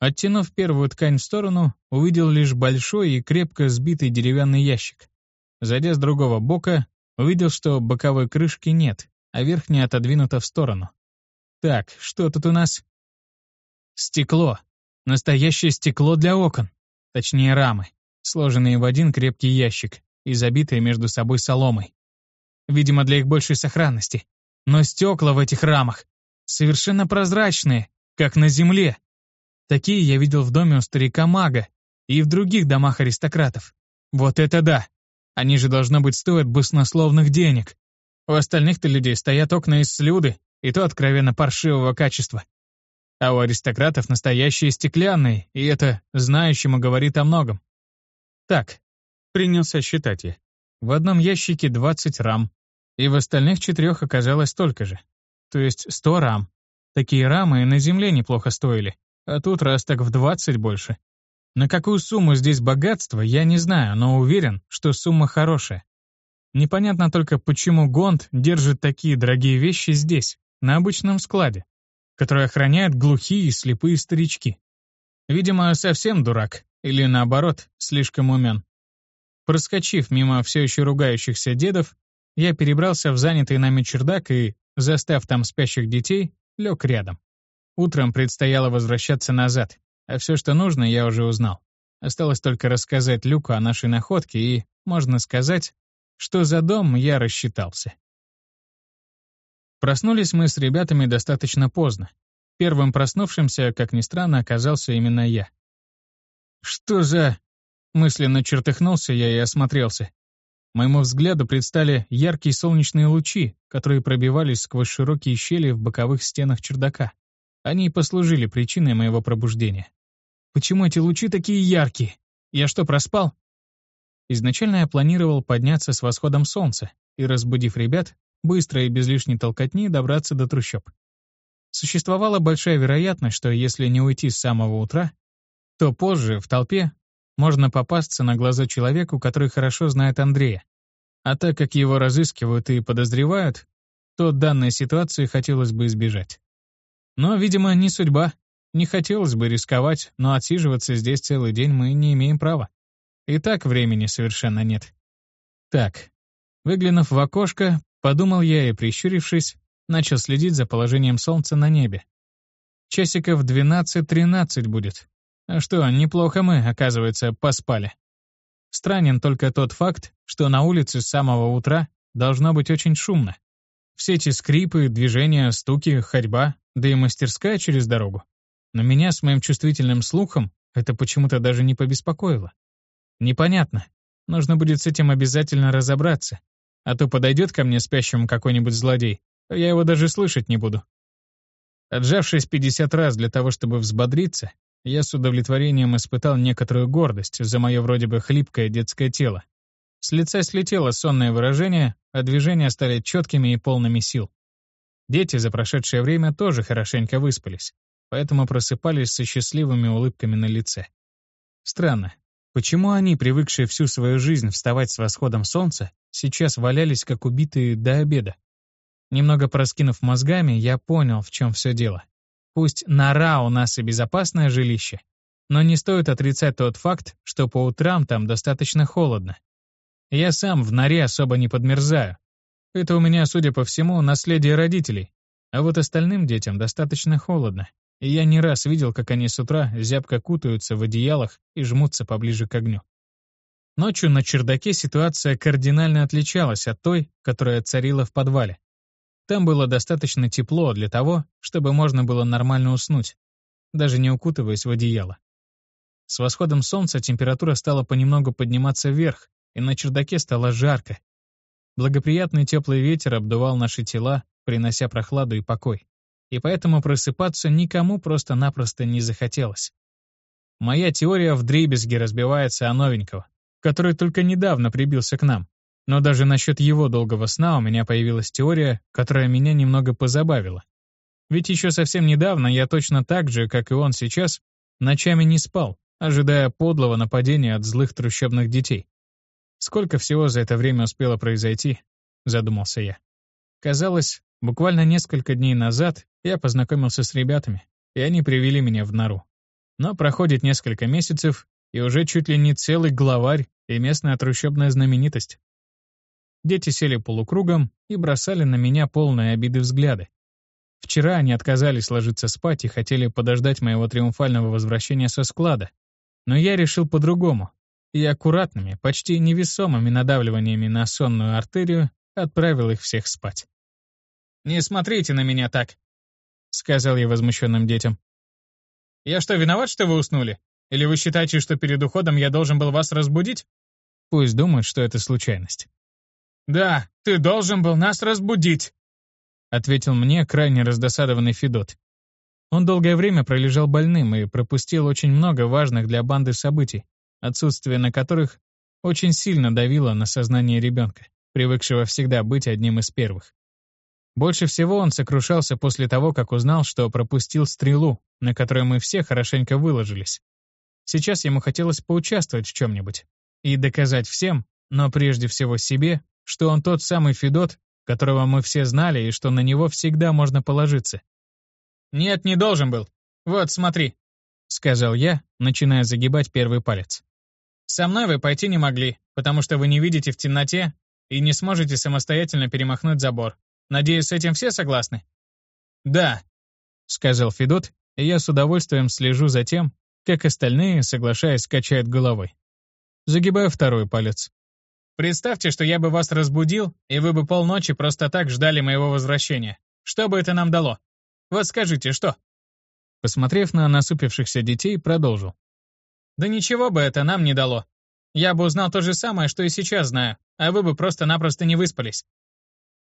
A: Оттянув первую ткань в сторону, увидел лишь большой и крепко сбитый деревянный ящик. Зайдя с другого бока, увидел, что боковой крышки нет, а верхняя отодвинута в сторону. Так, что тут у нас? Стекло. Настоящее стекло для окон. Точнее, рамы, сложенные в один крепкий ящик и забитые между собой соломой. Видимо, для их большей сохранности. Но стекла в этих рамах совершенно прозрачные, как на земле. Такие я видел в доме у старика-мага и в других домах аристократов. Вот это да! Они же, должно быть, стоят баснословных денег. У остальных-то людей стоят окна из слюды, и то откровенно паршивого качества. А у аристократов настоящие стеклянные, и это знающему говорит о многом. Так, принялся считать я. В одном ящике 20 рам, и в остальных четырех оказалось столько же. То есть 100 рам. Такие рамы на земле неплохо стоили, а тут раз так в 20 больше. На какую сумму здесь богатство, я не знаю, но уверен, что сумма хорошая. Непонятно только, почему Гонд держит такие дорогие вещи здесь, на обычном складе который охраняют глухие и слепые старички. Видимо, совсем дурак, или наоборот, слишком умен. Проскочив мимо все еще ругающихся дедов, я перебрался в занятый нами чердак и, застав там спящих детей, лег рядом. Утром предстояло возвращаться назад, а все, что нужно, я уже узнал. Осталось только рассказать Люку о нашей находке и, можно сказать, что за дом я рассчитался. Проснулись мы с ребятами достаточно поздно. Первым проснувшимся, как ни странно, оказался именно я. «Что за...» Мысленно чертыхнулся я и осмотрелся. Моему взгляду предстали яркие солнечные лучи, которые пробивались сквозь широкие щели в боковых стенах чердака. Они и послужили причиной моего пробуждения. Почему эти лучи такие яркие? Я что, проспал? Изначально я планировал подняться с восходом солнца и, разбудив ребят, быстро и без лишней толкотни добраться до трущоб. Существовала большая вероятность, что если не уйти с самого утра, то позже, в толпе, можно попасться на глаза человеку, который хорошо знает Андрея. А так как его разыскивают и подозревают, то данной ситуации хотелось бы избежать. Но, видимо, не судьба. Не хотелось бы рисковать, но отсиживаться здесь целый день мы не имеем права. И так времени совершенно нет. Так, выглянув в окошко, Подумал я и, прищурившись, начал следить за положением солнца на небе. Часиков 12-13 будет. А что, неплохо мы, оказывается, поспали. Странен только тот факт, что на улице с самого утра должно быть очень шумно. Все эти скрипы, движения, стуки, ходьба, да и мастерская через дорогу. Но меня с моим чувствительным слухом это почему-то даже не побеспокоило. Непонятно. Нужно будет с этим обязательно разобраться. А то подойдет ко мне спящему какой-нибудь злодей, а я его даже слышать не буду. Отжавшись 50 раз для того, чтобы взбодриться, я с удовлетворением испытал некоторую гордость за мое вроде бы хлипкое детское тело. С лица слетело сонное выражение, а движения стали четкими и полными сил. Дети за прошедшее время тоже хорошенько выспались, поэтому просыпались со счастливыми улыбками на лице. Странно, почему они, привыкшие всю свою жизнь вставать с восходом солнца, сейчас валялись как убитые до обеда? Немного проскинув мозгами, я понял, в чем все дело. Пусть нора у нас и безопасное жилище, но не стоит отрицать тот факт, что по утрам там достаточно холодно. Я сам в норе особо не подмерзаю, это у меня, судя по всему, наследие родителей. А вот остальным детям достаточно холодно. И я не раз видел, как они с утра зябко кутаются в одеялах и жмутся поближе к огню. Ночью на чердаке ситуация кардинально отличалась от той, которая царила в подвале. Там было достаточно тепло для того, чтобы можно было нормально уснуть, даже не укутываясь в одеяло. С восходом солнца температура стала понемногу подниматься вверх, и на чердаке стало жарко, Благоприятный теплый ветер обдувал наши тела, принося прохладу и покой. И поэтому просыпаться никому просто-напросто не захотелось. Моя теория вдребезги разбивается о новенького, который только недавно прибился к нам. Но даже насчет его долгого сна у меня появилась теория, которая меня немного позабавила. Ведь еще совсем недавно я точно так же, как и он сейчас, ночами не спал, ожидая подлого нападения от злых трущобных детей. Сколько всего за это время успело произойти, задумался я. Казалось, буквально несколько дней назад я познакомился с ребятами, и они привели меня в нору. Но проходит несколько месяцев, и уже чуть ли не целый главарь и местная трущобная знаменитость. Дети сели полукругом и бросали на меня полные обиды взгляды. Вчера они отказались ложиться спать и хотели подождать моего триумфального возвращения со склада. Но я решил по-другому и аккуратными, почти невесомыми надавливаниями на сонную артерию отправил их всех спать. «Не смотрите на меня так», — сказал я возмущенным детям. «Я что, виноват, что вы уснули? Или вы считаете, что перед уходом я должен был вас разбудить?» Пусть думают, что это случайность. «Да, ты должен был нас разбудить», — ответил мне крайне раздосадованный Федот. Он долгое время пролежал больным и пропустил очень много важных для банды событий, отсутствие на которых очень сильно давило на сознание ребенка, привыкшего всегда быть одним из первых. Больше всего он сокрушался после того, как узнал, что пропустил стрелу, на которой мы все хорошенько выложились. Сейчас ему хотелось поучаствовать в чем-нибудь и доказать всем, но прежде всего себе, что он тот самый Федот, которого мы все знали и что на него всегда можно положиться. «Нет, не должен был. Вот, смотри», — сказал я, начиная загибать первый палец. Со мной вы пойти не могли, потому что вы не видите в темноте и не сможете самостоятельно перемахнуть забор. Надеюсь, с этим все согласны? Да, сказал Федот, и я с удовольствием слежу за тем, как остальные, соглашаясь, качают головой. Загибаю второй палец. Представьте, что я бы вас разбудил, и вы бы полночи просто так ждали моего возвращения. Что бы это нам дало? Вот скажите, что? Посмотрев на насупившихся детей, продолжил. Да ничего бы это нам не дало. Я бы узнал то же самое, что и сейчас знаю, а вы бы просто-напросто не выспались.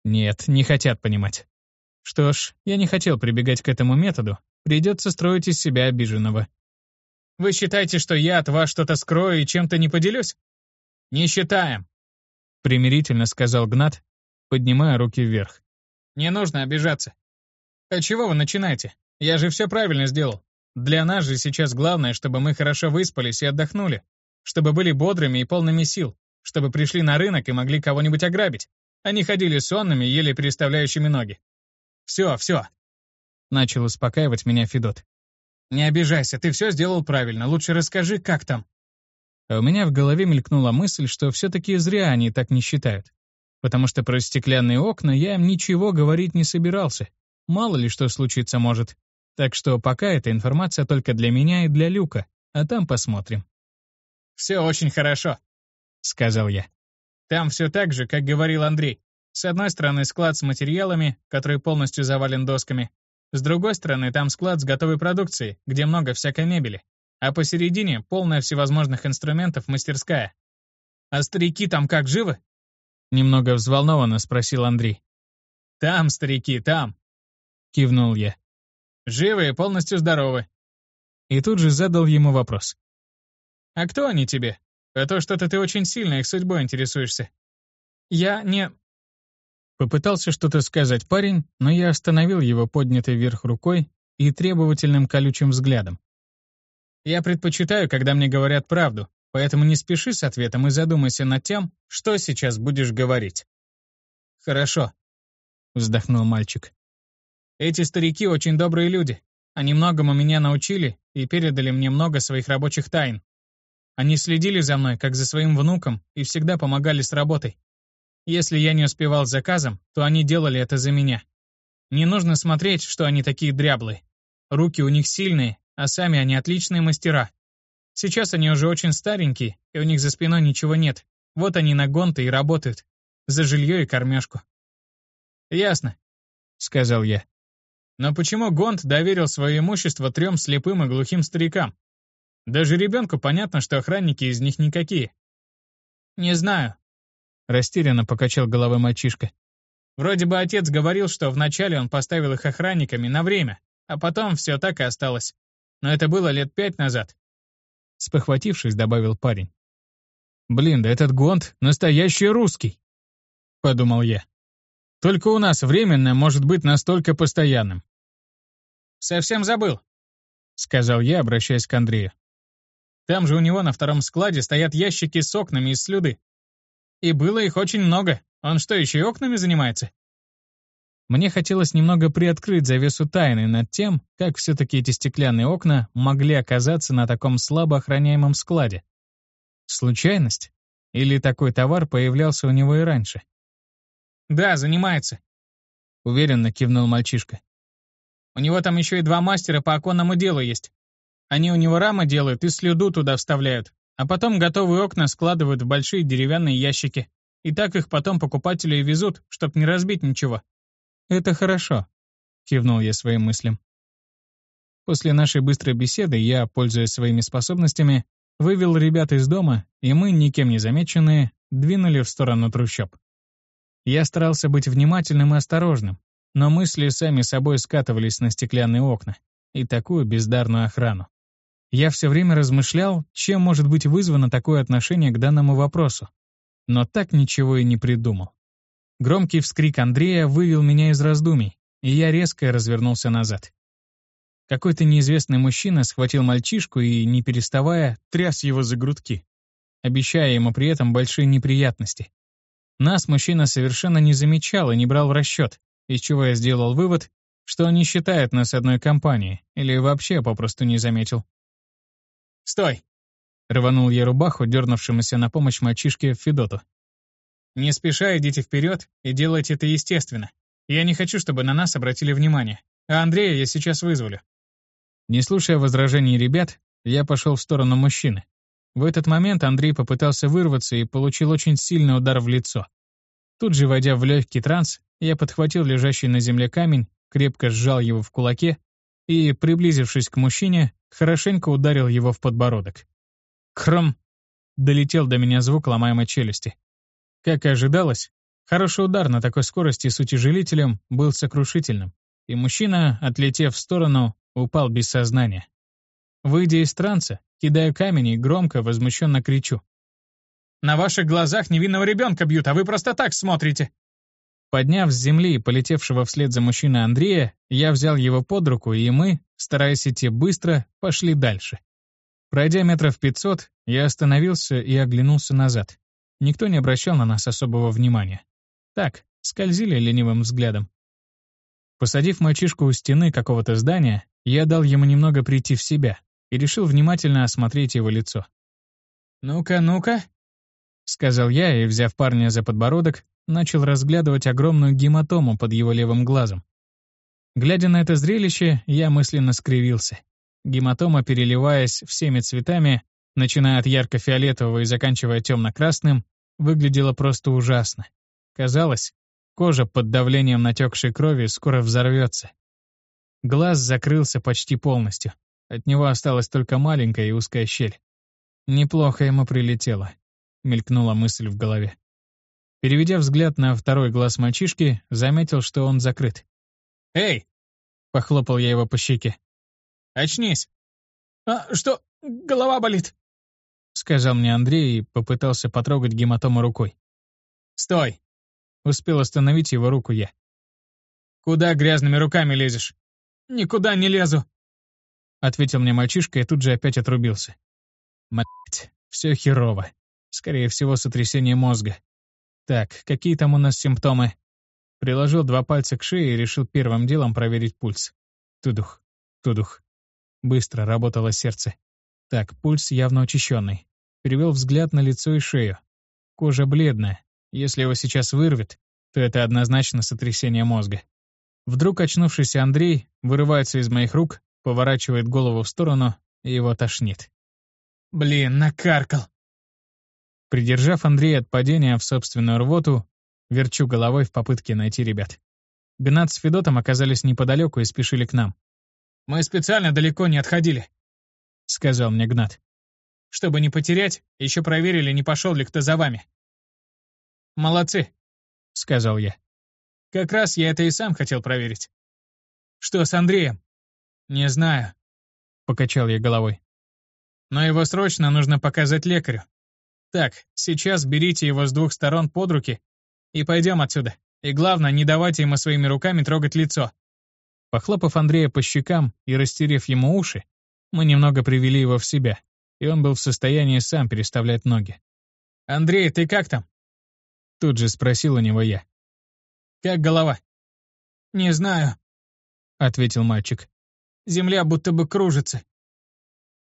A: Нет, не хотят понимать. Что ж, я не хотел прибегать к этому методу. Придется строить из себя обиженного. Вы считаете, что я от вас что-то скрою и чем-то не поделюсь? Не считаем. Примирительно сказал Гнат, поднимая руки вверх. Не нужно обижаться. А чего вы начинаете? Я же все правильно сделал. Для нас же сейчас главное, чтобы мы хорошо выспались и отдохнули, чтобы были бодрыми и полными сил, чтобы пришли на рынок и могли кого-нибудь ограбить, а не ходили сонными, еле переставляющими ноги. Все, все. Начал успокаивать меня Федот. Не обижайся, ты все сделал правильно, лучше расскажи, как там. А у меня в голове мелькнула мысль, что все-таки зря они так не считают. Потому что про стеклянные окна я им ничего говорить не собирался. Мало ли что случиться может. Так что пока эта информация только для меня и для Люка, а там посмотрим. «Все очень хорошо», — сказал я. «Там все так же, как говорил Андрей.
B: С одной стороны склад с материалами, который полностью завален досками. С другой стороны там склад с готовой продукцией, где много всякой мебели. А посередине полная всевозможных инструментов мастерская. «А старики там как, живы?»
A: Немного взволнованно спросил Андрей.
B: «Там, старики, там!» Кивнул я. «Живы и полностью здоровы».
A: И тут же задал ему вопрос.
B: «А кто они тебе? А то что-то ты очень сильно их судьбой интересуешься». «Я не...»
A: Попытался что-то сказать парень, но я остановил его поднятой вверх рукой и требовательным колючим взглядом.
B: «Я предпочитаю, когда мне говорят правду, поэтому не спеши с ответом и задумайся над тем, что сейчас будешь говорить». «Хорошо», — вздохнул мальчик. «Эти старики очень добрые люди. Они многому меня научили и передали мне много своих рабочих тайн. Они следили за мной, как за своим внуком, и всегда помогали с работой. Если я не успевал с заказом, то они делали это за меня. Не нужно смотреть, что они такие дряблые. Руки у них сильные, а сами они отличные мастера. Сейчас они уже очень старенькие, и у них за спиной ничего нет. Вот они на гонты и работают. За жилье и кормежку. «Ясно», — сказал я. «Но почему Гонт доверил свое имущество трем слепым и глухим старикам? Даже ребенку понятно, что охранники из них никакие». «Не знаю», Растерянно покачал головой мальчишка. Вроде бы отец говорил, что вначале он поставил их охранниками на время, а потом все так и осталось. Но это было лет пять назад.
A: Спохватившись, добавил парень. «Блин, да этот Гонт — настоящий русский!» — подумал я. «Только у нас временное может быть настолько постоянным».
B: «Совсем забыл», — сказал
A: я, обращаясь к Андрею.
B: «Там же у него на втором складе стоят ящики с окнами из слюды. И было их очень много. Он что, еще и окнами занимается?
A: Мне хотелось немного приоткрыть завесу тайны над тем, как все-таки эти стеклянные окна могли оказаться на таком слабо охраняемом складе. Случайность? Или такой товар появлялся у него и раньше?
B: «Да, занимается», — уверенно кивнул мальчишка. «У него там еще и два мастера по оконному делу есть. Они у него рамы делают и слюду туда вставляют, а потом готовые окна складывают в большие деревянные ящики. И так их потом покупатели и везут, чтоб не разбить ничего.
A: «Это хорошо», — кивнул я своим мыслям. После нашей быстрой беседы я, пользуясь своими способностями, вывел ребят из дома, и мы, никем не замеченные, двинули в сторону трущоб. Я старался быть внимательным и осторожным, но мысли сами собой скатывались на стеклянные окна и такую бездарную охрану. Я все время размышлял, чем может быть вызвано такое отношение к данному вопросу, но так ничего и не придумал. Громкий вскрик Андрея вывел меня из раздумий, и я резко развернулся назад. Какой-то неизвестный мужчина схватил мальчишку и, не переставая, тряс его за грудки, обещая ему при этом большие неприятности. Нас мужчина совершенно не замечал и не брал в расчет, из чего я сделал вывод, что он не считает нас одной компанией или вообще попросту не заметил.
B: «Стой!»
A: — рванул я рубаху, дернувшемуся на помощь мальчишке Федоту.
B: «Не спеша идите вперед и делайте это естественно. Я не хочу, чтобы на нас обратили внимание, а Андрея я сейчас вызволю».
A: Не слушая возражений ребят, я пошел в сторону мужчины. В этот момент Андрей попытался вырваться и получил очень сильный удар в лицо. Тут же, войдя в легкий транс, я подхватил лежащий на земле камень, крепко сжал его в кулаке и, приблизившись к мужчине, хорошенько ударил его в подбородок. Хром! Долетел до меня звук ломаемой челюсти. Как и ожидалось, хороший удар на такой скорости с утяжелителем был сокрушительным, и мужчина, отлетев в сторону, упал без сознания. Выйдя из транса, кидаю камень и громко, возмущенно кричу.
B: «На ваших глазах невинного ребенка бьют, а вы просто так смотрите!»
A: Подняв с земли полетевшего вслед за мужчиной Андрея, я взял его под руку, и мы, стараясь идти быстро, пошли дальше. Пройдя метров пятьсот, я остановился и оглянулся назад. Никто не обращал на нас особого внимания. Так, скользили ленивым взглядом. Посадив мальчишку у стены какого-то здания, я дал ему немного прийти в себя и решил внимательно осмотреть его лицо.
B: «Ну-ка, ну-ка», — сказал я и, взяв парня за подбородок, начал разглядывать огромную гематому под его левым глазом. Глядя на это зрелище, я мысленно скривился. Гематома, переливаясь всеми цветами, начиная от ярко-фиолетового и заканчивая темно-красным, выглядела просто ужасно. Казалось,
A: Кожа под давлением натекшей крови скоро взорвется. Глаз закрылся почти полностью. От него осталась только маленькая и узкая щель. Неплохо ему прилетело, мелькнула мысль в голове. Переведя взгляд на второй глаз мальчишки, заметил, что он закрыт.
B: «Эй!»
A: — похлопал я его по щеке.
B: «Очнись!» «А что, голова болит?»
A: — сказал мне Андрей и попытался потрогать гематому рукой.
B: «Стой!»
A: — успел остановить его руку я.
B: «Куда грязными руками лезешь?» «Никуда не лезу!»
A: — ответил мне мальчишка и тут же опять отрубился. Мать, все херово. Скорее всего, сотрясение мозга. Так, какие там у нас симптомы? Приложил два пальца к шее и решил первым делом проверить пульс. Тудух, тудух. Быстро работало сердце. Так, пульс явно учащенный. Перевел взгляд на лицо и шею. Кожа бледная. Если его сейчас вырвет, то это однозначно сотрясение мозга. Вдруг очнувшийся Андрей вырывается из моих рук, поворачивает голову в сторону, и его тошнит.
B: «Блин, накаркал!»
A: Придержав Андрея от падения в собственную рвоту, верчу головой в попытке найти ребят. Гнат с Федотом оказались неподалеку и спешили к нам.
B: «Мы специально далеко не отходили», —
A: сказал мне Гнат.
B: «Чтобы не потерять, еще проверили, не пошел ли кто за вами». «Молодцы», — сказал я. «Как раз я это и сам хотел проверить». «Что с Андреем?» «Не знаю», — покачал я головой. «Но его срочно нужно показать лекарю. Так, сейчас берите его с двух сторон под руки и пойдем отсюда. И главное, не давайте ему своими руками трогать лицо».
A: Похлопав Андрея по щекам и растерев ему уши, мы немного привели его в себя, и он был в состоянии сам переставлять ноги.
B: «Андрей, ты как там?»
A: Тут же спросил у него я.
B: «Как голова?» «Не знаю», — ответил мальчик. «Земля будто бы кружится».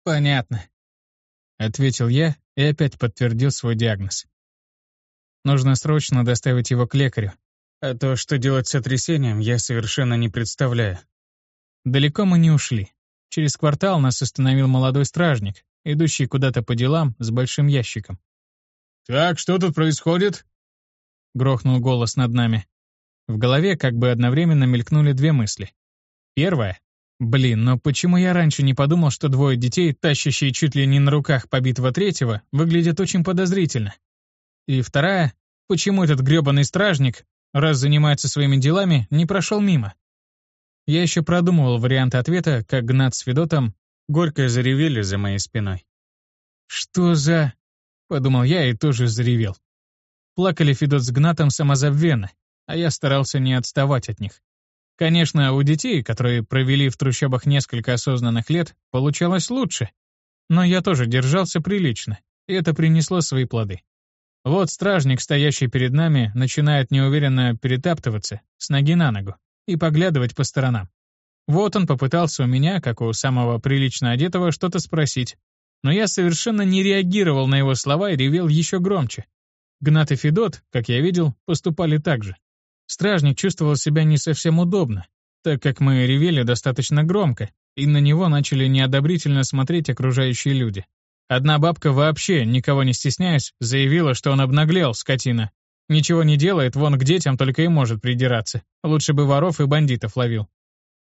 A: «Понятно», — ответил я и опять подтвердил свой диагноз. Нужно срочно доставить его к лекарю. А то, что делать с сотрясением, я совершенно не представляю. Далеко мы не ушли. Через квартал нас остановил молодой стражник, идущий куда-то по делам с большим ящиком.
C: «Так, что тут происходит?»
A: — грохнул голос над нами. В голове как бы одновременно мелькнули две мысли. Первая Блин, но почему я раньше не подумал, что двое детей, тащащие чуть ли не на руках побитого третьего, выглядят очень подозрительно? И вторая, почему этот грёбаный стражник, раз занимается своими делами, не прошел мимо? Я еще продумывал варианты ответа, как Гнат с Федотом горько заревели за моей спиной. «Что за...» — подумал я и тоже заревел. Плакали Федот с Гнатом самозабвенно, а я старался не отставать от них. Конечно, у детей, которые провели в трущобах несколько осознанных лет, получалось лучше. Но я тоже держался прилично, и это принесло свои плоды. Вот стражник, стоящий перед нами, начинает неуверенно перетаптываться с ноги на ногу и поглядывать по сторонам. Вот он попытался у меня, как у самого прилично одетого, что-то спросить. Но я совершенно не реагировал на его слова и ревел еще громче. Гнат и Федот, как я видел, поступали так же. Стражник чувствовал себя не совсем удобно, так как мы ревели достаточно громко, и на него начали неодобрительно смотреть окружающие люди. Одна бабка вообще, никого не стесняясь, заявила, что он обнаглел, скотина. Ничего не делает, вон к детям только и может придираться. Лучше бы воров и бандитов ловил.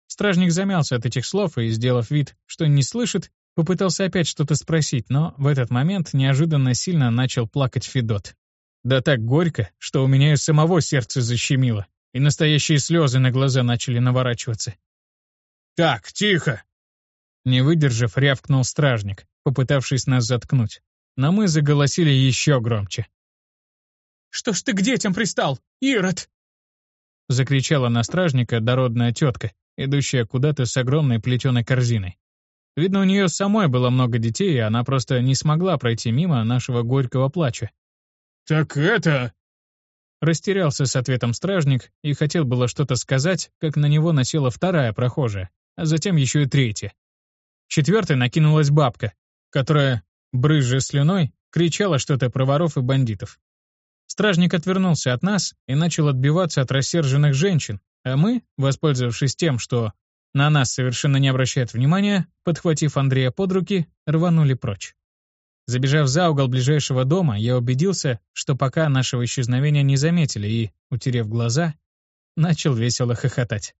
A: Стражник замялся от этих слов и, сделав вид, что не слышит, попытался опять что-то спросить, но в этот момент неожиданно сильно начал плакать Федот. Да так горько, что у меня и самого сердце защемило, и настоящие слезы на глаза начали наворачиваться.
C: «Так, тихо!»
A: Не выдержав, рявкнул стражник, попытавшись нас заткнуть. Но мы заголосили еще громче.
B: «Что ж ты к детям пристал, Ирод?»
A: Закричала на стражника дородная тетка, идущая куда-то с огромной плетеной корзиной. Видно, у нее самой было много детей, и она просто не смогла пройти мимо нашего горького плача.
C: «Так это...»
A: Растерялся с ответом стражник и хотел было что-то сказать, как на него насела вторая прохожая, а затем еще и третья. Четвертой накинулась бабка, которая, брызжа слюной, кричала что-то про воров и бандитов. Стражник отвернулся от нас и начал отбиваться от рассерженных женщин, а мы, воспользовавшись тем, что на нас совершенно не обращает внимания, подхватив Андрея под руки, рванули прочь. Забежав за угол ближайшего дома, я убедился, что пока нашего исчезновения не заметили и, утерев глаза, начал весело хохотать.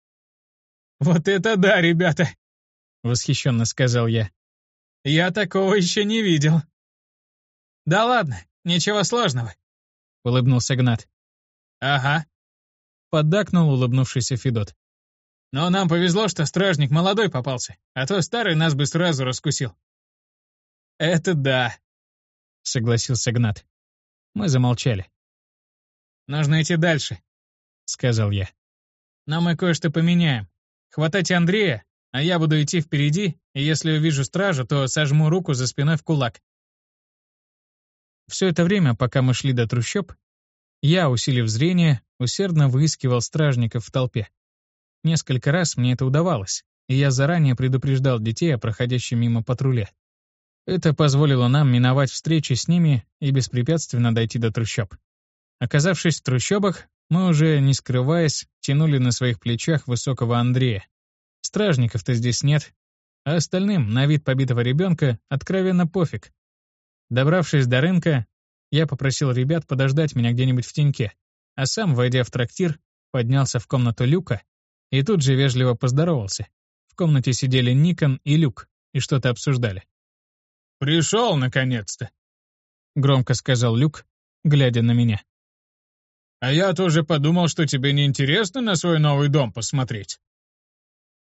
B: «Вот это да, ребята!»
A: — восхищенно сказал я.
B: «Я такого еще не видел». «Да ладно, ничего сложного», — улыбнулся Гнат.
A: «Ага», — поддакнул улыбнувшийся Федот.
B: «Но нам повезло, что стражник молодой попался, а то старый нас бы сразу раскусил».
A: «Это да», — согласился Гнат. Мы замолчали.
B: «Нужно идти дальше», — сказал я. «Но мы кое-что поменяем. Хватайте Андрея, а я буду идти впереди, и если увижу стражу, то сожму руку за спиной в кулак».
A: Все это время, пока мы шли до трущоб, я, усилив зрение, усердно выискивал стражников в толпе. Несколько раз мне это удавалось, и я заранее предупреждал детей о проходящем мимо патруле. Это позволило нам миновать встречи с ними и беспрепятственно дойти до трущоб. Оказавшись в трущобах, мы уже, не скрываясь, тянули на своих плечах высокого Андрея. Стражников-то здесь нет, а остальным на вид побитого ребенка откровенно пофиг. Добравшись до рынка, я попросил ребят подождать меня где-нибудь в теньке, а сам, войдя в трактир, поднялся в комнату Люка и тут же вежливо поздоровался. В комнате сидели Никон и Люк и что-то обсуждали.
C: «Пришел, наконец-то!»
A: — громко сказал Люк, глядя на меня.
C: «А я тоже подумал, что тебе не интересно на свой новый дом посмотреть».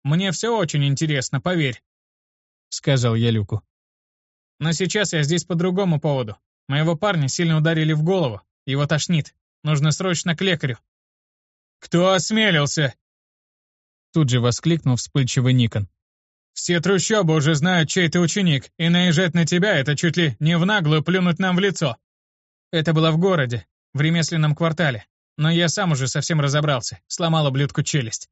B: «Мне все очень интересно, поверь», — сказал я Люку. «Но сейчас я здесь по другому поводу. Моего парня сильно ударили в голову, его тошнит. Нужно срочно к лекарю».
C: «Кто осмелился?»
A: Тут же воскликнул вспыльчивый Никон.
C: Все трущобы уже знают, чей ты ученик, и наезжать на тебя — это чуть ли не в наглую плюнуть нам в лицо.
B: Это было в городе, в ремесленном квартале. Но я сам уже совсем разобрался, сломал ублюдку челюсть.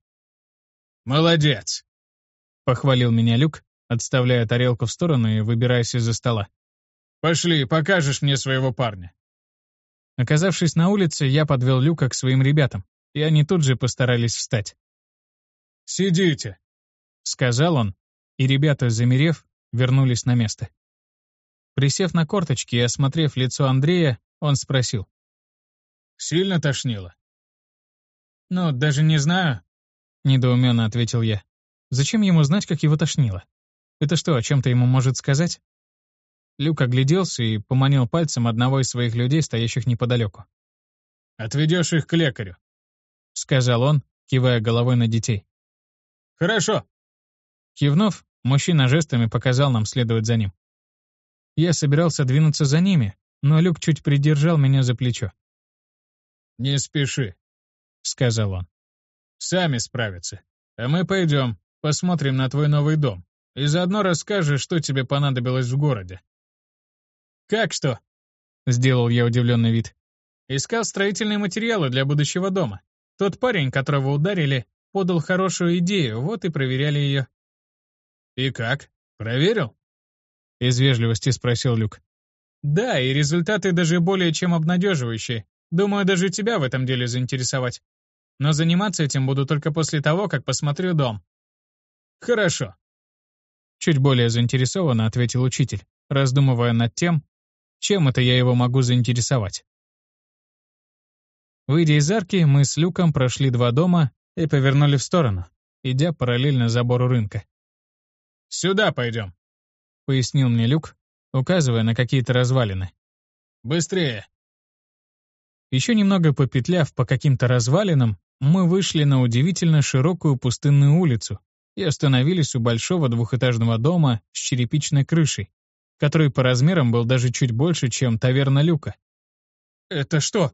C: «Молодец!»
A: — похвалил меня Люк, отставляя тарелку в сторону и выбираясь из-за стола.
C: «Пошли, покажешь мне своего парня».
A: Оказавшись на улице, я подвел Люка к своим ребятам, и они тут же постарались встать.
C: «Сидите», —
A: сказал он, и ребята, замерев, вернулись на место. Присев на корточки и осмотрев лицо Андрея, он спросил.
C: «Сильно тошнило?»
B: «Ну, даже не знаю», —
A: недоуменно ответил я. «Зачем ему знать, как его тошнило? Это что, о чем-то ему может сказать?» Люк огляделся и поманил пальцем одного из своих людей, стоящих неподалеку.
C: «Отведешь их к лекарю», —
A: сказал он, кивая головой на детей.
C: «Хорошо».
A: Кивнув, Мужчина жестами показал нам следовать за ним. Я собирался двинуться за ними, но Люк чуть придержал меня за плечо.
C: «Не спеши», — сказал он. «Сами справятся. А мы пойдем, посмотрим на твой новый дом, и заодно расскажешь, что тебе понадобилось в городе».
B: «Как что?»
A: — сделал я удивленный вид.
B: «Искал строительные материалы для будущего дома. Тот парень, которого ударили, подал хорошую идею, вот и проверяли ее.
C: «И как? Проверил?»
A: Из вежливости спросил Люк.
B: «Да, и результаты даже более чем обнадеживающие. Думаю, даже тебя в этом деле заинтересовать. Но заниматься этим буду только после того, как посмотрю дом».
C: «Хорошо»,
A: Чуть более заинтересованно ответил учитель, раздумывая над тем, чем это я его могу заинтересовать. Выйдя из арки, мы с Люком прошли два дома и повернули в сторону, идя параллельно забору рынка.
C: «Сюда пойдем», —
A: пояснил мне Люк, указывая на какие-то развалины.
C: «Быстрее!»
A: Еще немного попетляв по каким-то развалинам, мы вышли на удивительно широкую пустынную улицу и остановились у большого двухэтажного дома с черепичной крышей, который по размерам был даже чуть больше, чем таверна Люка.
B: «Это что?»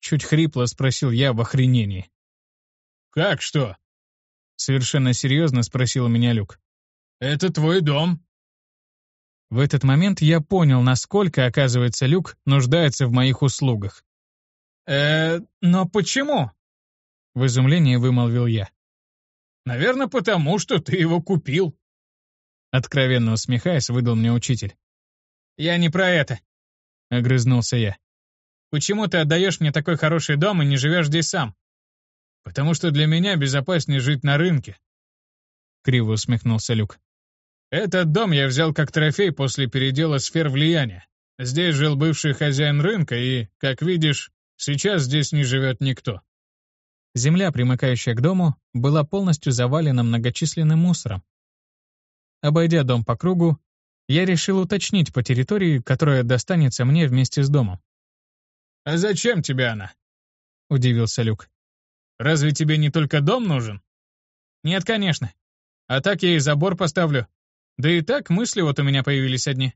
A: Чуть хрипло спросил я в охренении.
C: «Как что?»
A: Совершенно серьезно спросил меня Люк.
C: Это твой дом».
A: В этот момент я понял, насколько, оказывается, Люк нуждается в моих услугах.
B: «Э, но почему?»
A: В изумлении вымолвил я.
C: «Наверное, потому, что ты его купил».
A: Откровенно усмехаясь, выдал мне учитель.
B: «Я не про это», —
A: огрызнулся я.
B: «Почему ты отдаешь мне такой хороший дом и не живешь здесь сам?»
C: «Потому что для меня безопаснее жить на рынке», —
A: криво усмехнулся Люк.
C: Этот дом я взял как трофей после передела сфер влияния. Здесь жил бывший хозяин рынка, и, как видишь, сейчас здесь не живет никто.
A: Земля, примыкающая к дому, была полностью завалена многочисленным мусором. Обойдя дом по кругу, я решил уточнить по территории, которая достанется мне вместе с домом.
C: «А зачем тебе она?»
A: — удивился Люк.
C: «Разве тебе не только дом нужен?»
B: «Нет, конечно. А так я и забор поставлю. Да и так мысли вот у меня появились одни».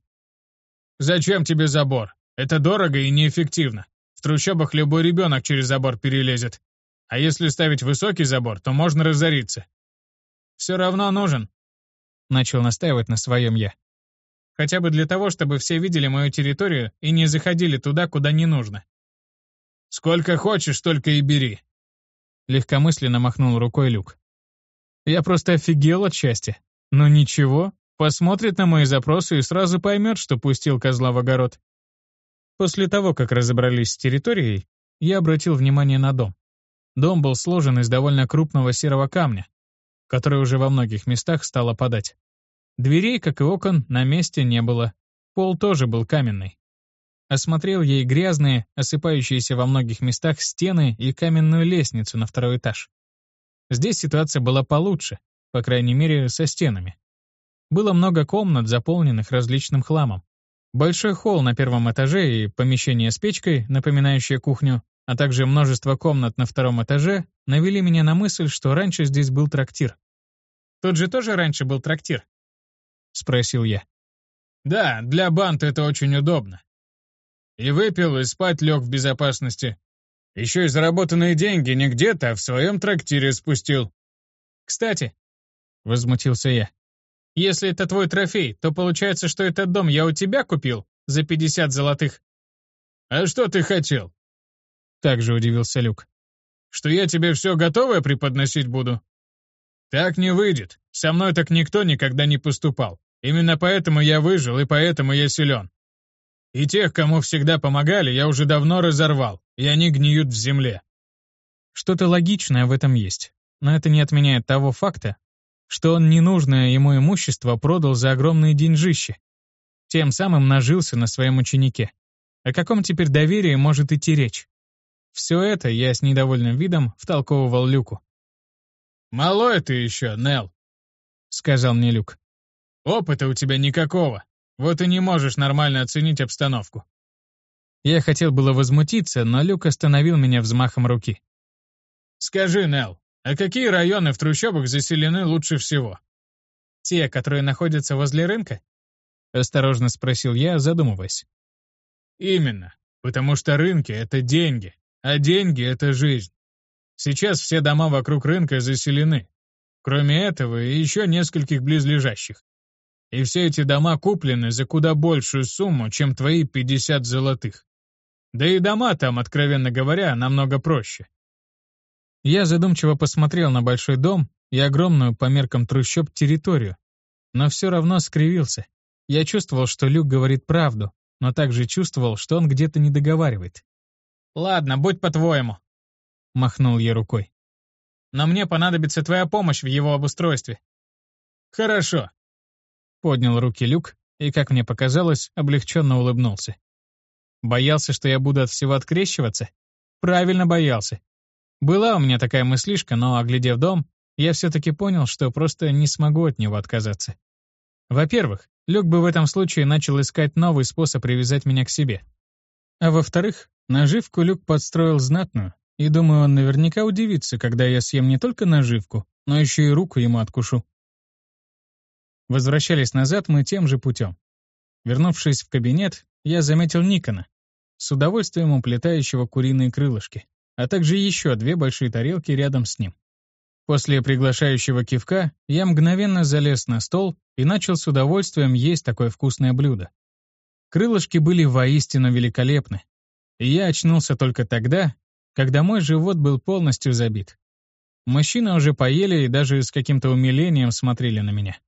C: «Зачем тебе забор? Это дорого и неэффективно. В трущобах любой ребенок через забор перелезет. А если ставить высокий забор, то можно разориться».
B: «Все равно нужен», — начал настаивать на своем я. «Хотя бы для того, чтобы все видели мою территорию и не заходили туда, куда не нужно».
C: «Сколько хочешь, только и бери», —
A: легкомысленно махнул рукой Люк. Я просто офигел от счастья. Но ничего, посмотрит на мои запросы и сразу поймет, что пустил козла в огород. После того, как разобрались с территорией, я обратил внимание на дом. Дом был сложен из довольно крупного серого камня, который уже во многих местах стал опадать. Дверей, как и окон, на месте не было. Пол тоже был каменный. Осмотрел ей грязные, осыпающиеся во многих местах стены и каменную лестницу на второй этаж. Здесь ситуация была получше, по крайней мере, со стенами. Было много комнат, заполненных различным хламом. Большой холл на первом этаже и помещение с печкой, напоминающее кухню, а также множество комнат на втором этаже, навели меня на мысль, что раньше здесь был трактир.
B: «Тут же тоже раньше был трактир?»
A: — спросил я.
C: «Да, для банд это очень удобно. И выпил, и спать лег в безопасности. Еще и заработанные деньги не где-то, а в своем трактире спустил».
B: «Кстати», — возмутился я, если это твой трофей, то получается, что этот дом я у тебя купил за 50 золотых.
C: А что ты хотел?
A: Также удивился Люк.
C: Что я тебе все готовое преподносить буду? Так не выйдет. Со мной так никто никогда не поступал. Именно поэтому я выжил, и поэтому я силен. И тех, кому всегда помогали, я уже давно разорвал, и они гниют в земле.
A: Что-то логичное в этом есть, но это не отменяет того факта, что он ненужное ему имущество продал за огромные деньжищи. Тем самым нажился на своем ученике. О каком теперь доверии может идти речь? Все это я с недовольным видом втолковывал Люку.
C: «Малой ты еще, Нел,
A: сказал мне Люк.
C: «Опыта у тебя никакого. Вот и не можешь нормально оценить обстановку».
A: Я хотел было возмутиться, но Люк остановил меня взмахом руки.
C: «Скажи, Нел, а какие районы в трущобах заселены лучше всего?
B: Те, которые находятся возле рынка?
A: Осторожно спросил я, задумываясь.
C: Именно, потому что рынки — это деньги, а деньги — это жизнь. Сейчас все дома вокруг рынка заселены, кроме этого и еще нескольких близлежащих. И все эти дома куплены за куда большую сумму, чем твои 50 золотых. Да и дома там, откровенно говоря, намного проще.
A: Я задумчиво посмотрел на большой дом и огромную по меркам трущоб территорию, но все равно скривился. Я чувствовал, что Люк говорит правду, но также чувствовал, что он где-то не договаривает.
B: «Ладно, будь по-твоему», — махнул я рукой. «Но мне понадобится твоя помощь в его обустройстве».
C: «Хорошо», —
A: поднял руки Люк и, как мне показалось, облегченно улыбнулся. Боялся, что я буду от всего открещиваться? Правильно боялся. Была у меня такая мыслишка, но, оглядев дом, я все-таки понял, что просто не смогу от него отказаться. Во-первых, Люк бы в этом случае начал искать новый способ привязать меня к себе. А во-вторых, наживку Люк подстроил знатную, и думаю, он наверняка удивится, когда я съем не только наживку, но еще и руку ему откушу. Возвращались назад мы тем же путем. Вернувшись в кабинет, я заметил Никона, с удовольствием уплетающего куриные крылышки а также еще две большие тарелки рядом с ним. После приглашающего кивка я мгновенно залез на стол и начал с удовольствием есть такое вкусное блюдо. Крылышки были воистину великолепны, и я очнулся только тогда, когда мой живот был полностью забит. Мужчины уже поели и даже с каким-то умилением смотрели на меня.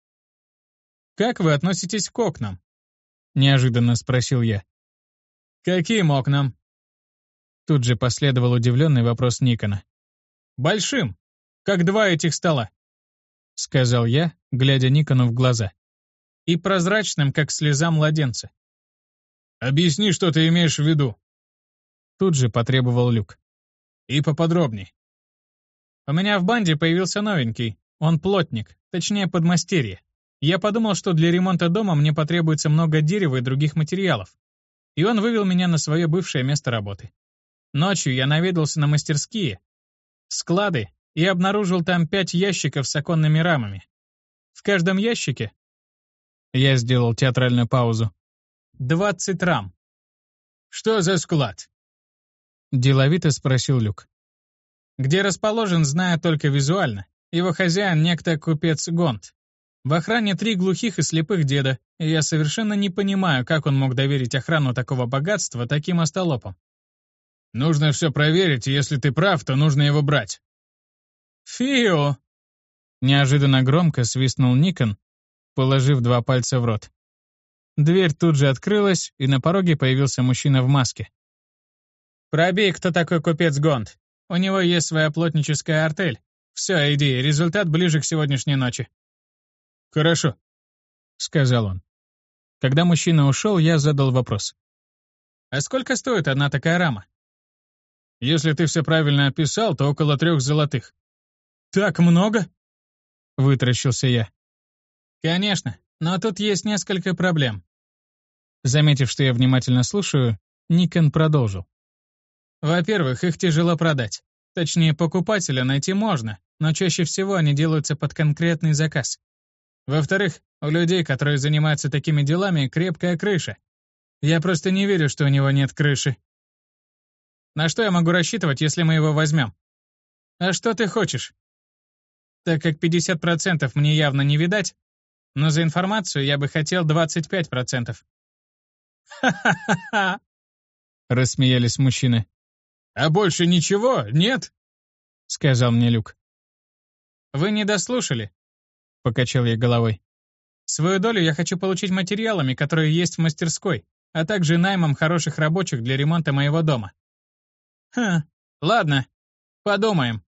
B: «Как вы относитесь к окнам?»
A: — неожиданно спросил я.
B: «Каким окнам?»
A: Тут же последовал удивленный вопрос Никона.
B: «Большим, как два этих стола», —
A: сказал я, глядя Никону в глаза.
B: и прозрачным, как слеза младенца.
C: «Объясни, что ты имеешь в виду», —
A: тут же потребовал Люк.
C: «И поподробней».
B: «У меня в банде появился новенький. Он плотник, точнее подмастерье. Я подумал, что для ремонта дома мне потребуется много дерева и других материалов. И он вывел меня на свое бывшее место работы. Ночью я наведался на мастерские, склады и обнаружил там пять ящиков с оконными рамами. В каждом ящике... Я сделал театральную паузу. 20 рам.
C: «Что за склад?»
A: Деловито спросил Люк.
B: Где расположен, знаю только визуально. Его хозяин некто купец Гонт. В охране три глухих и слепых деда, и я совершенно не понимаю, как он мог доверить охрану такого богатства таким остолопам.
C: Нужно все проверить, и если ты прав, то нужно его брать.
B: Фио!
A: Неожиданно громко свистнул Никон, положив два пальца в рот. Дверь тут же открылась, и на пороге появился мужчина в маске.
B: «Пробей, кто такой купец Гонд. У него есть своя плотническая артель. Все, иди, результат ближе к сегодняшней ночи».
C: «Хорошо», —
A: сказал он. Когда мужчина ушел, я задал вопрос.
B: «А сколько стоит одна такая рама?»
C: Если ты все правильно описал, то около трех золотых.
B: Так много?
A: Вытращился я.
B: Конечно, но тут есть несколько проблем.
A: Заметив, что я внимательно слушаю, Никон продолжил.
B: Во-первых, их тяжело продать. Точнее, покупателя найти можно, но чаще всего они делаются под конкретный заказ. Во-вторых, у людей, которые занимаются такими делами, крепкая крыша. Я просто не верю, что у него нет крыши. На что я могу рассчитывать, если мы его возьмем? А что ты хочешь? Так как 50% мне явно не видать, но за информацию я бы хотел 25%.
A: Ха-ха-ха! Рассмеялись мужчины.
C: А больше ничего, нет?
A: Сказал мне Люк.
B: Вы не дослушали?
A: Покачал я головой.
B: Свою долю я хочу получить материалами, которые есть в мастерской, а также наймом хороших рабочих для ремонта моего дома. Хм, ладно, подумаем.